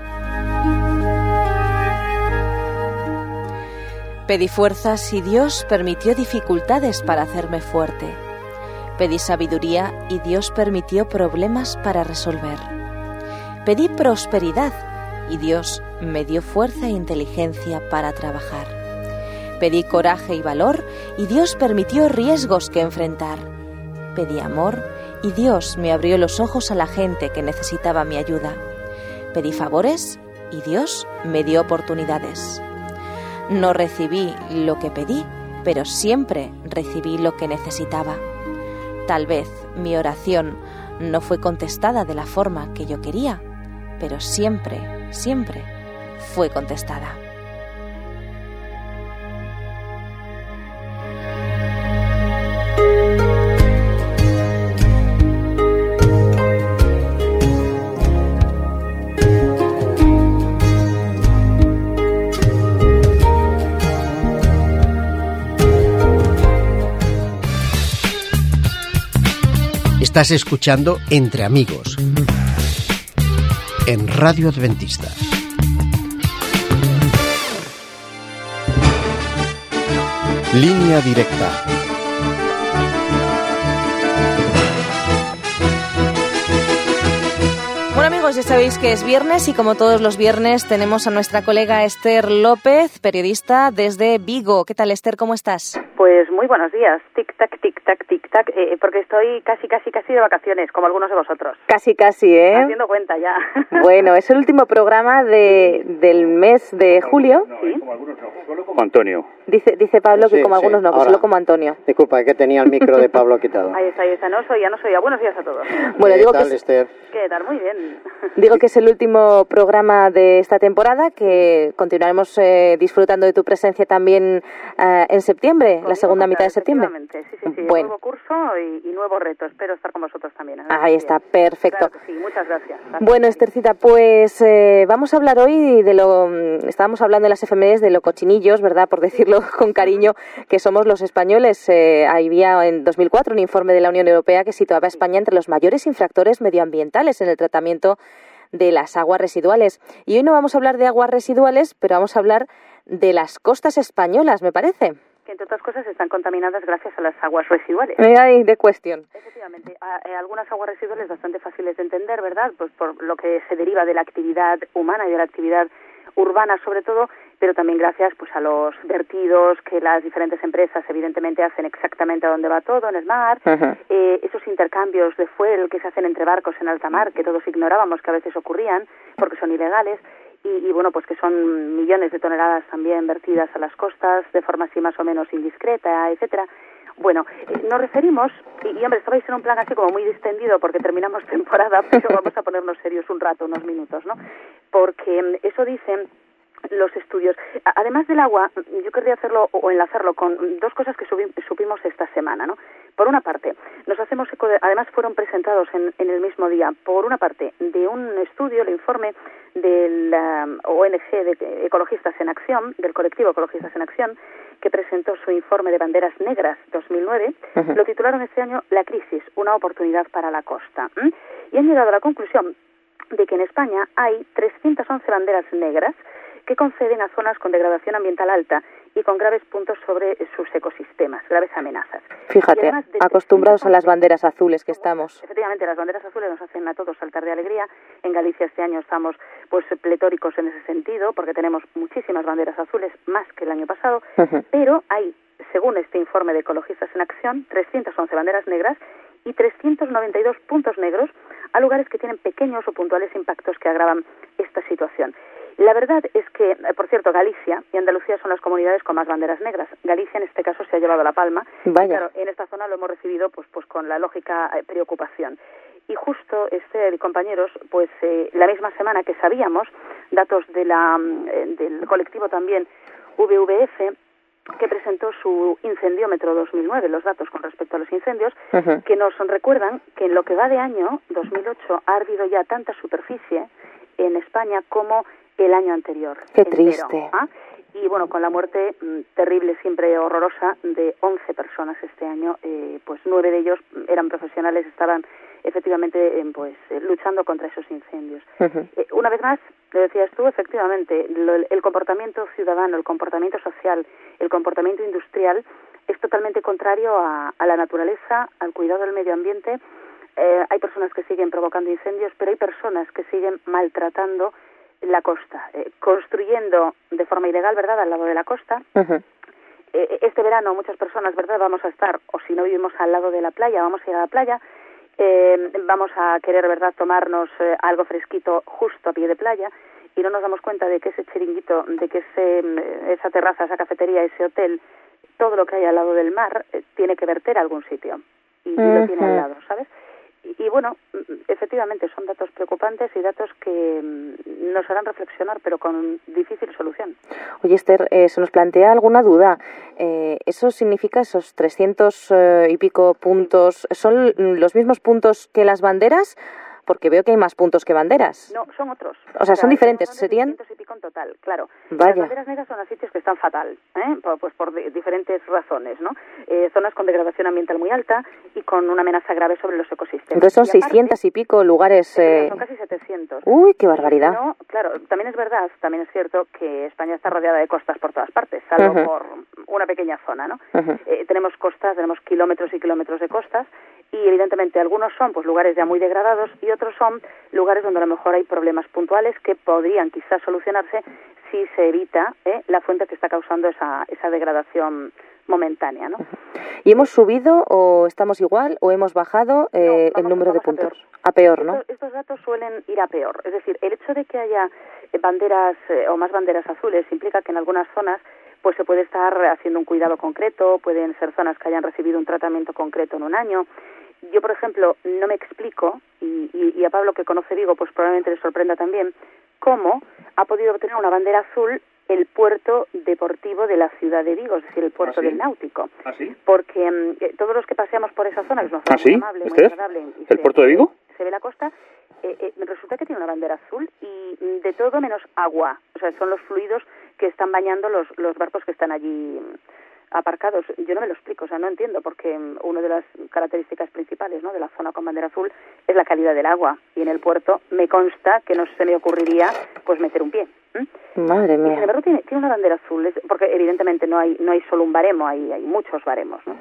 Pedí fuerzas y Dios permitió dificultades para hacerme fuerte. Pedí sabiduría y Dios permitió problemas para resolver. Pedí prosperidad y Dios me dio fuerza e inteligencia para trabajar. Pedí coraje y valor y Dios permitió riesgos que enfrentar. Pedí amor y Dios me abrió los ojos a la gente que necesitaba mi ayuda. Pedí favores y Dios me dio oportunidades. No recibí lo que pedí, pero siempre recibí lo que necesitaba. Tal vez mi oración no fue contestada de la forma que yo quería, pero siempre, siempre fue contestada. Estás escuchando Entre Amigos en Radio Adventista. Línea directa. Bueno amigos, ya sabéis que es viernes y como todos los viernes tenemos a nuestra colega Esther López, periodista desde Vigo. ¿Qué tal Esther? ¿Cómo estás? Pues muy buenos días. Tic tac, tic tac, tic tac, eh, porque estoy casi, casi, casi de vacaciones, como algunos de vosotros. Casi, casi, ¿eh? Haciendo cuenta ya. Bueno, es el último programa de, del mes de julio. Sí. Como Antonio. Dice, dice Pablo que Sí, como sí, algunos no, que ahora. solo como Antonio. Disculpa, es que tenía el micro de Pablo quitado. Ahí está, ahí está. No soy, ya no soy. ya. Buenos días a todos. Bueno, ¿Qué digo que, tal, es, Esther? ¿Qué tal? Muy bien. digo que es el último programa de esta temporada, que continuaremos eh, disfrutando de tu presencia también eh, en septiembre, la segunda mitad de septiembre. Sí, sí, sí. Bueno. Nuevo curso y, y nuevo reto. Espero estar con vosotros también. Ahí está, perfecto. Claro sí, muchas gracias. Gracias. Bueno, Estercita, pues eh, vamos a hablar hoy de lo. mm, Estábamos hablando en las efemérides de lo cochinillos, ¿verdad? Por decirlo con cariño, que somos los españoles. Eh, había en 2004 un informe de la Unión Europea que situaba a España entre los mayores infractores medioambientales en el tratamiento de las aguas residuales. Y hoy no vamos a hablar de aguas residuales, pero vamos a hablar de las costas españolas, me parece. Que entre otras cosas están contaminadas gracias a las aguas residuales. Eh, Ay, de cuestión. Efectivamente, a- eh, algunas aguas residuales bastante fáciles de entender, ¿verdad? Pues por lo que se deriva de la actividad humana y de la actividad urbana sobre todo, pero también gracias pues a los vertidos que las diferentes empresas evidentemente hacen exactamente a dónde va todo en el mar, eh, esos intercambios de fuel que se hacen entre barcos en alta mar que todos ignorábamos que a veces ocurrían porque son ilegales y, y, bueno pues que son millones de toneladas también vertidas a las costas de forma así más o menos indiscreta, etcétera. Bueno, eh, nos referimos, y, hombre, estabais en un plan así como muy distendido porque terminamos temporada, pero vamos a ponernos serios un rato, unos minutos, ¿no? Porque mm, eso dicen los estudios. Además del agua, yo querría hacerlo o enlazarlo con dos cosas que supimos esta semana, ¿no? Por una parte, nos hacemos eco de, además fueron presentados en, en el mismo día, por una parte, de un estudio, el informe del um, ONG de Ecologistas en Acción, del colectivo Ecologistas en Acción, que presentó su informe de banderas negras 2009, Ujú. lo titularon este año La crisis, una oportunidad para la costa. Y han llegado a la conclusión de que en España hay 311 banderas negras que conceden a zonas con degradación ambiental alta y con graves puntos sobre sus ecosistemas, graves amenazas. Fíjate, de acostumbrados a las 311 banderas azules que estamos. Efectivamente, las banderas azules nos hacen a todos saltar de alegría. En Galicia este año estamos pues pletóricos en ese sentido, porque tenemos muchísimas banderas azules, más que el año pasado, pero hay, según este informe de Ecologistas en Acción, 311 banderas negras y 392 puntos negros a lugares que tienen pequeños o puntuales impactos que agravan esta situación. La verdad es que, eh, por cierto, Galicia y Andalucía son las comunidades con más banderas negras. Galicia, en este caso, se ha llevado la palma. Vaya. Claro, en esta zona lo hemos recibido pues, pues con la lógica eh, preocupación. Y justo, Esther y compañeros, pues eh, la misma semana que sabíamos, datos de la, mm, eh, del colectivo también VVF, que presentó su incendiómetro 2009, los datos con respecto a los incendios, que nos recuerdan que en lo que va de año, 2008, ha ardido ya tanta superficie en España como el año anterior. Qué entero, triste. ¿ah? Y bueno, con la muerte mm, terrible, siempre horrorosa, de 11 personas este año, eh, pues nueve de ellos eran profesionales, estaban efectivamente eh, pues eh, luchando contra esos incendios. Eh, una vez más, lo decías tú, efectivamente, lo- el comportamiento ciudadano, el comportamiento social, el comportamiento industrial es totalmente contrario a, a la naturaleza, al cuidado del medio ambiente. Eh, hay personas que siguen provocando incendios, pero hay personas que siguen maltratando la costa, eh, construyendo de forma ilegal, ¿verdad?, al lado de la costa, Ujú. eh, este verano muchas personas, ¿verdad? Vamos a estar, o si no vivimos al lado de la playa, vamos a ir a la playa, eh, vamos a querer, ¿verdad?, tomarnos eh, algo fresquito justo a pie de playa y no nos damos cuenta de que ese chiringuito, de que ese, mm, esa terraza, esa cafetería, ese hotel, todo lo que hay al lado del mar eh, tiene que verter a algún sitio y lo tiene al lado, ¿sabes? Y, bueno, mm, efectivamente son datos preocupantes y datos que mm, nos harán reflexionar, pero con difícil solución. Oye, Esther, eh, se nos plantea alguna duda. Eh, ¿Eso significa esos 300 eh, y pico puntos? ¿Son los mismos puntos que las banderas? Porque veo que hay más puntos que banderas. No, son otros. O sea, son diferentes, estamos hablando de serían- 300 y pico en total, claro. Vaya. Las banderas negras son a sitios que están fatal, ¿eh? Por- pues por di- diferentes razones, ¿no? Eh, zonas con degradación ambiental muy alta y con una amenaza grave sobre los ecosistemas. Entonces son Y aparte, 600 y pico lugares. eh, Son casi 700. Uy, qué barbaridad. No, claro, también es verdad, también es cierto que España está rodeada de costas por todas partes, salvo Ujú. por una pequeña zona, ¿no? Ujú. Eh, tenemos costas, tenemos kilómetros y kilómetros de costas y evidentemente algunos son pues lugares ya muy degradados y otros son lugares donde a lo mejor hay problemas puntuales que podrían quizás solucionarse si se evita ¿eh? la fuente que está causando esa, esa degradación momentánea, ¿no? ¿Y hemos subido o estamos igual o hemos bajado eh, No, el número de a puntos? A peor, ¿no? Estos, estos datos suelen ir a peor. Es decir, el hecho de que haya eh, banderas eh, o más banderas azules implica que en algunas zonas pues se puede estar haciendo un cuidado concreto, pueden ser zonas que hayan recibido un tratamiento concreto en un año. Yo, por ejemplo, no me explico, y, y- y a Pablo que conoce Vigo, pues probablemente le sorprenda también, cómo ha podido obtener una bandera azul el puerto deportivo de la ciudad de Vigo, es decir, el puerto ¿Ah, sí? del náutico. ¿Ah, sí? Porque mm, eh, todos los que paseamos por esa zona, que es una zona ¿Ah, sí? muy amable, muy agradable, y ¿El se- puerto de Vigo? se ve la costa, eh, eh, resulta que tiene una bandera azul y mm, de todo menos agua. O sea, son los fluidos que están bañando los, los barcos que están allí aparcados. Yo no me lo explico, o sea, no entiendo, porque mm, una de las características principales ¿no? de la zona con bandera azul es la calidad del agua. Y en el puerto me consta que no se me ocurriría pues meter un pie. ¿m? Madre Y sin mía. embargo tiene, tiene una bandera azul, es- porque evidentemente no hay, no hay solo un baremo, hay, hay muchos baremos. ¿no?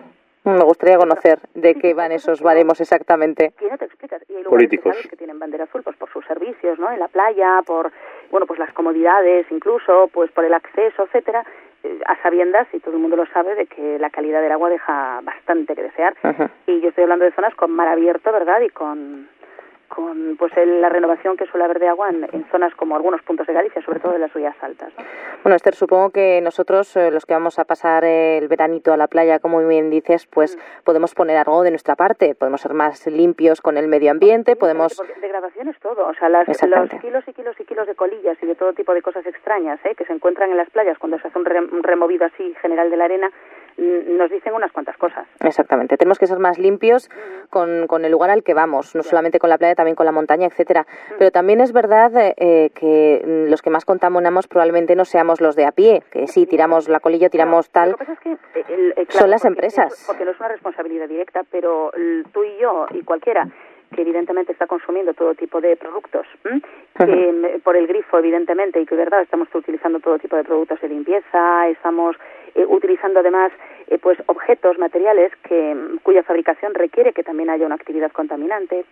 Me gustaría conocer de qué van esos baremos exactamente. ¿Qué no te explicas? Y hay lugares Políticos. que, sabes que tienen bandera azul pues por sus servicios, ¿no? En la playa, por bueno, pues las comodidades, incluso pues por el acceso, etcétera, a sabiendas y todo el mundo lo sabe de que la calidad del agua deja bastante que desear. Y yo estoy hablando de zonas con mar abierto, ¿verdad? Y con con pues el- la renovación que suele haber de agua en, en zonas como algunos puntos de Galicia, sobre todo en las rías altas. ¿no? Bueno, Esther, supongo que nosotros, eh, los que vamos a pasar eh, el veranito a la playa, como bien dices, pues podemos poner algo de nuestra parte. Podemos ser más limpios con el medio ambiente, podemos... Porque degradación es todo, o sea, las, los kilos y kilos y kilos de colillas y de todo tipo de cosas extrañas ¿eh? que se encuentran en las playas cuando se hace un, re- un removido así general de la arena, mm, nos dicen unas cuantas cosas. Exactamente, tenemos que ser más limpios con, con el lugar al que vamos, no solamente con la playa, también con la montaña, etcétera. Pero también es verdad eh, que mm, los que más contaminamos probablemente no seamos los de a pie, que sí, tiramos la colilla, tiramos Claro, tal. Lo que pasa es que eh, el- eh, Son las porque empresas. es- porque no es una responsabilidad directa, pero tú y yo y cualquiera que evidentemente está consumiendo todo tipo de productos, que por el grifo evidentemente y que verdad estamos utilizando todo tipo de productos de limpieza, estamos eh, utilizando además eh, pues objetos, materiales que mm, cuya fabricación requiere que también haya una actividad contaminante.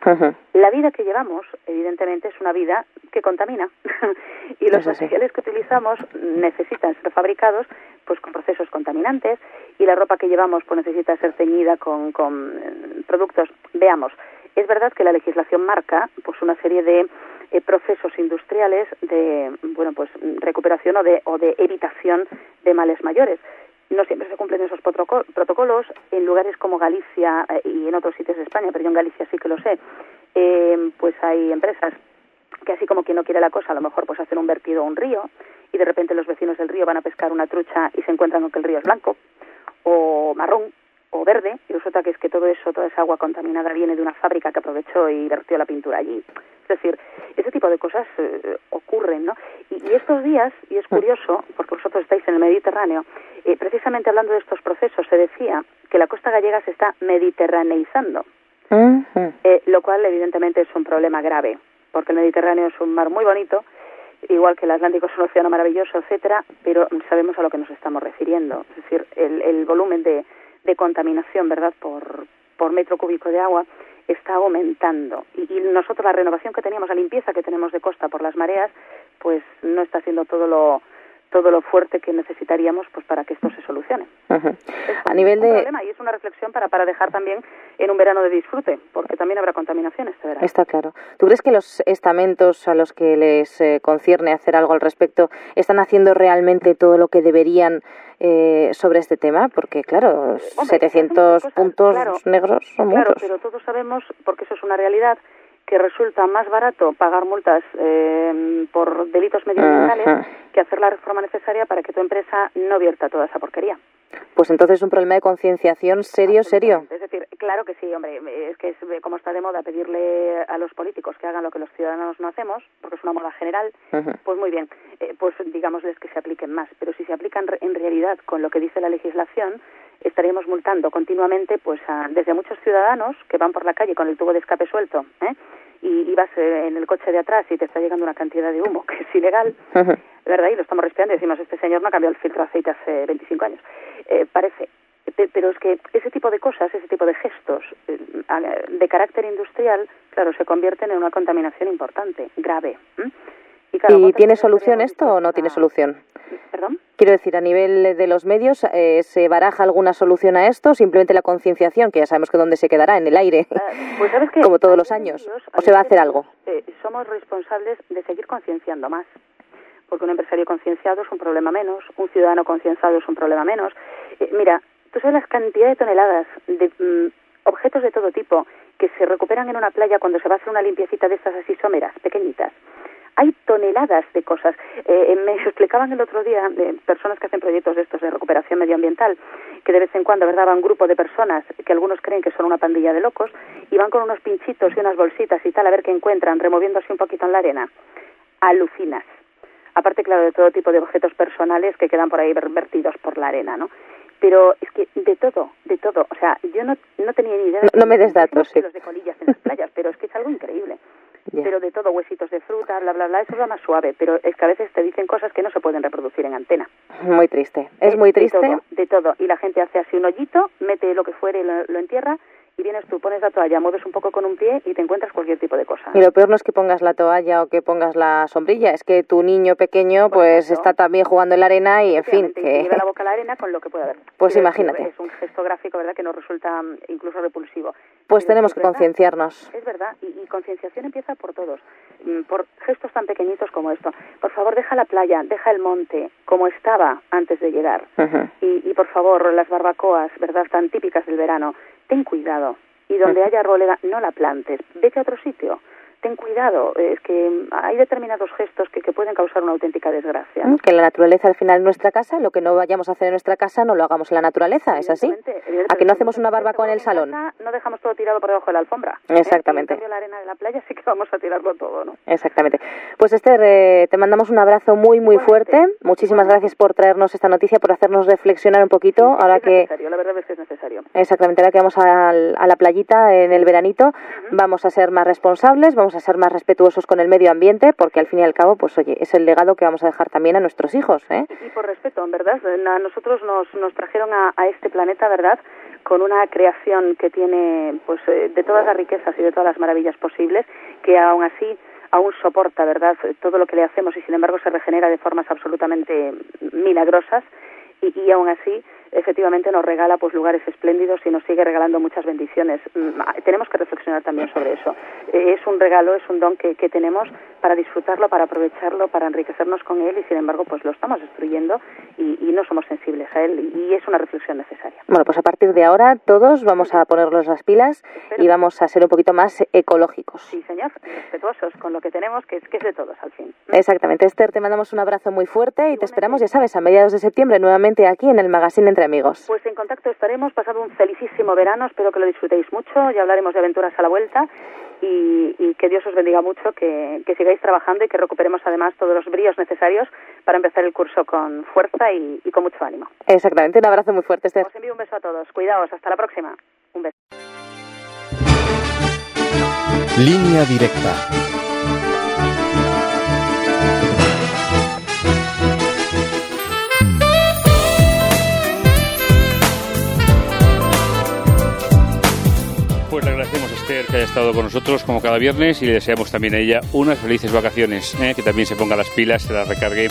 La vida que llevamos, evidentemente, es una vida que contamina. Y los materiales que utilizamos necesitan ser fabricados pues con procesos contaminantes y la ropa que llevamos pues necesita ser ceñida con, con eh, productos. Veamos, es verdad que la legislación marca pues una serie de eh, procesos industriales de bueno pues recuperación o de o de evitación de males mayores no siempre se cumplen esos protoco- protocolos en lugares como Galicia eh, y en otros sitios de España, pero yo en Galicia sí que lo sé. eh, pues hay empresas que así como quien no quiere la cosa, a lo mejor pues hacen un vertido a un río y de repente los vecinos del río van a pescar una trucha y se encuentran con que el río es blanco o marrón o verde y resulta que es que todo eso, toda esa agua contaminada viene de una fábrica que aprovechó y vertió la pintura allí. Es decir, ese tipo de cosas eh, ocurren, ¿no? Y, y estos días, y es curioso, porque vosotros estáis en el Mediterráneo, eh, precisamente hablando de estos procesos, se decía que la costa gallega se está mediterraneizando, eh, lo cual evidentemente es un problema grave, porque el Mediterráneo es un mar muy bonito, igual que el Atlántico es un océano maravilloso, etcétera, pero sabemos a lo que nos estamos refiriendo, es decir, el, el volumen de, de contaminación, ¿verdad?, por, por metro cúbico de agua está aumentando y, y nosotros la renovación que teníamos, la limpieza que tenemos de costa por las mareas, pues no está siendo todo lo todo lo fuerte que necesitaríamos pues para que esto se solucione. Es A nivel un de... problema y es una reflexión para, para dejar también en un verano de disfrute, porque también habrá contaminación este verano. Está claro. ¿Tú crees que los estamentos a los que les eh, concierne hacer algo al respecto están haciendo realmente todo lo que deberían eh, sobre este tema? Porque, claro, Hombre, se hacen 700 muchas cosas, puntos claro. negros son Claro, muchos. pero todos sabemos, porque eso es una realidad, que resulta más barato pagar multas eh, por delitos medioambientales que hacer la reforma necesaria para que tu empresa no vierta toda esa porquería. Pues entonces es un problema de concienciación serio, serio. Es decir, claro que sí, hombre, es que es como está de moda pedirle a los políticos que hagan lo que los ciudadanos no hacemos, porque es una moda general, pues muy bien, eh, pues digámosles que se apliquen más, pero si se aplican re- en realidad con lo que dice la legislación, estaríamos multando continuamente pues a- desde muchos ciudadanos que van por la calle con el tubo de escape suelto, ¿eh? y, y vas eh, en el coche de atrás y te está llegando una cantidad de humo que es ilegal. ¿verdad? Y lo estamos respirando y decimos, este señor no ha cambiado el filtro de aceite hace 25 años. Eh, parece. Pe- Pero es que ese tipo de cosas, ese tipo de gestos eh, de carácter industrial, claro, se convierten en una contaminación importante, grave. ¿Y ¿cuántas tiene solución esto o no tiene esta- solución? ¿Perdón? Quiero decir, a nivel de los medios, eh, ¿se baraja alguna solución a esto? Simplemente la concienciación, que ya sabemos que dónde se quedará, en el aire, Eh, pues sabes que como todos los años. medios, ¿O se va a hacer algo? eh, somos responsables de seguir concienciando más. Porque un empresario concienciado es un problema menos, un ciudadano concienciado es un problema menos. Eh, mira, tú sabes las cantidades de toneladas de mm, objetos de todo tipo que se recuperan en una playa cuando se va a hacer una limpiecita de estas así someras, pequeñitas. Hay toneladas de cosas. Eh, me explicaban el otro día de personas que hacen proyectos de estos de recuperación medioambiental, que de vez en cuando, ¿verdad?, va un grupo de personas que algunos creen que son una pandilla de locos y van con unos pinchitos y unas bolsitas y tal a ver qué encuentran, removiéndose un poquito en la arena. Alucinas. Aparte, claro, de todo tipo de objetos personales que quedan por ahí ver- vertidos por la arena, ¿no? Pero es que de todo, de todo. O sea, yo no, no tenía ni idea de No- no me des datos, los sí. de colillas en las playas, pero es que es algo increíble Pero de todo, huesitos de fruta, bla, bla, bla, eso es lo más suave, pero es que a veces te dicen cosas que no se pueden reproducir en antena. Muy triste. Es muy de triste. todo, De todo, y la gente hace así un hoyito, mete lo que fuere y lo, lo entierra, y vienes tú, pones la toalla, mueves un poco con un pie y te encuentras cualquier tipo de cosa. Y lo peor no es que pongas la toalla o que pongas la sombrilla, es que tu niño pequeño Por pues está también jugando en la arena y en fin, que te lleva la boca a la arena con lo que puede haber. Pues Quiero decir, imagínate. Es un gesto gráfico, ¿verdad?, que nos resulta mm, incluso repulsivo. Pues tenemos que verdad. concienciarnos. Es verdad, y, y concienciación empieza por todos, mm, por gestos tan pequeñitos como esto. Por favor, deja la playa, deja el monte, como estaba antes de llegar. Ujú. Y, y por favor, las barbacoas, ¿verdad?, tan típicas del verano, ten cuidado. Y donde haya arboleda, no la plantes, vete a otro sitio. Ten cuidado, es que hay determinados gestos que, que pueden causar una auténtica desgracia. ¿no? Que la naturaleza al final es nuestra casa, lo que no vayamos a hacer en nuestra casa no lo hagamos en la naturaleza, ¿es así? ¿A que no hacemos una barbacoa en el en salón? casa No dejamos todo tirado por debajo de la alfombra. ¿eh? Exactamente. En la arena de la playa sí que vamos a tirarlo todo, ¿no? Exactamente. Pues Esther, eh, te mandamos un abrazo muy, muy fuerte. Muchísimas gracias por traernos esta noticia, por hacernos reflexionar un poquito. Ahora es que, necesario, la verdad es que es necesario. exactamente, ahora que vamos al- a, la playita en el veranito, vamos a ser más responsables, vamos a ser más respetuosos con el medio ambiente, porque al fin y al cabo, pues oye, es el legado que vamos a dejar también a nuestros hijos. ¿eh? Y por respeto, en verdad, a nosotros nos, nos trajeron a, a este planeta, ¿verdad?, con una creación que tiene, pues, eh, de todas las riquezas y de todas las maravillas posibles, que aún así aún soporta, ¿verdad?, todo lo que le hacemos y sin embargo se regenera de formas absolutamente milagrosas y, y aún así efectivamente nos regala pues lugares espléndidos y nos sigue regalando muchas bendiciones. Mm, ah, Tenemos que reflexionar también sobre eso. Eh, Es un regalo, es un don que, que tenemos para disfrutarlo, para aprovecharlo, para enriquecernos con él y sin embargo pues lo estamos destruyendo y, y no somos sensibles a él y es una reflexión necesaria. Bueno, pues a partir de ahora todos vamos a ponernos las pilas y vamos a ser un poquito más ecológicos. Sí, señor, respetuosos con lo que tenemos, que es, que es de todos al fin. Exactamente. Esther, te mandamos un abrazo muy fuerte y te esperamos, ya sabes, a mediados de septiembre nuevamente aquí en el Magazine Entre Amigos. Pues en contacto estaremos, pasado un felicísimo verano, espero que lo disfrutéis mucho, ya hablaremos de aventuras a la vuelta y, y que Dios os bendiga mucho, que, que sigáis trabajando y que recuperemos además todos los bríos necesarios para empezar el curso con fuerza y, y con mucho ánimo. Exactamente. Un abrazo muy fuerte, Esther. Os envío un beso a todos, cuidaos, hasta la próxima. Un beso. Línea directa. Pues le agradecemos a Esther que haya estado con nosotros como cada viernes y le deseamos también a ella unas felices vacaciones, ¿eh? que también se ponga las pilas, se las recargue.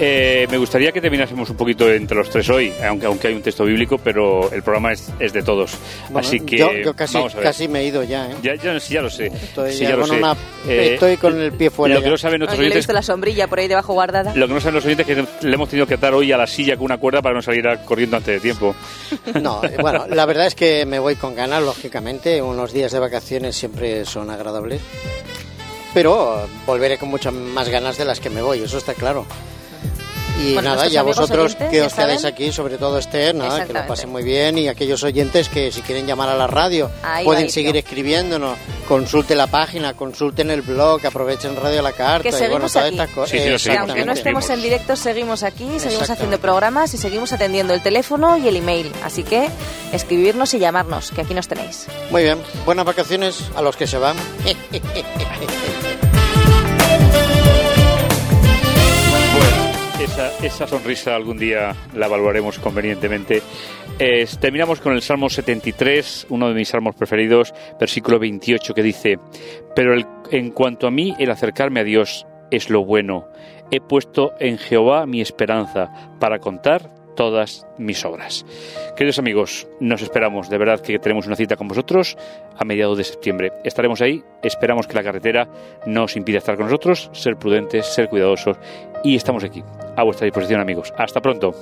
Eh, me gustaría que terminásemos un poquito entre los tres hoy, aunque, aunque hay un texto bíblico, pero el programa es, es de todos. Bueno, Así que yo, yo casi, vamos a ver. casi me he ido ya, ¿eh? Ya, ya, sí, ya lo sé. Estoy, Sí, ya ya lo con sé. una- Eh, estoy con el pie fuera. Lo que ya. no saben nuestros oyentes visto la sombrilla por ahí debajo guardada. Lo que no saben los oyentes es que le hemos tenido que atar hoy a la silla con una cuerda para no salir corriendo antes de tiempo. No, bueno, la verdad es que me voy con ganas, lógicamente. Unos días de vacaciones siempre son agradables. Pero volveré con muchas más ganas de las que me voy, eso está claro. Y Bueno, nada, ya vosotros oyentes que os quedáis saben. aquí, sobre todo Esther, nada, que lo pasen muy bien. Y aquellos oyentes que si quieren llamar a la radio Ahí pueden seguir escribiéndonos. Consulte la página, consulten el blog, aprovechen Radio La Carta. Que y bueno, seguimos todas aquí. estas cosas. Sí, sí, Que seguimos, aunque no estemos en directo, seguimos aquí, seguimos haciendo programas y seguimos atendiendo el teléfono y el email. Así que escribirnos y llamarnos, que aquí nos tenéis. Muy bien, buenas vacaciones a los que se van. esa, esa sonrisa algún día la evaluaremos convenientemente. Eh, terminamos con el Salmo 73, uno de mis salmos preferidos, versículo 28, que dice, Pero el- en cuanto a mí, el acercarme a Dios es lo bueno. He puesto en Jehová mi esperanza para contar todas mis obras. Queridos amigos, nos esperamos, de verdad que tenemos una cita con vosotros a mediados de septiembre. Estaremos ahí, esperamos que la carretera no os impida estar con nosotros, ser prudentes, ser cuidadosos y estamos aquí, a vuestra disposición amigos. Hasta pronto.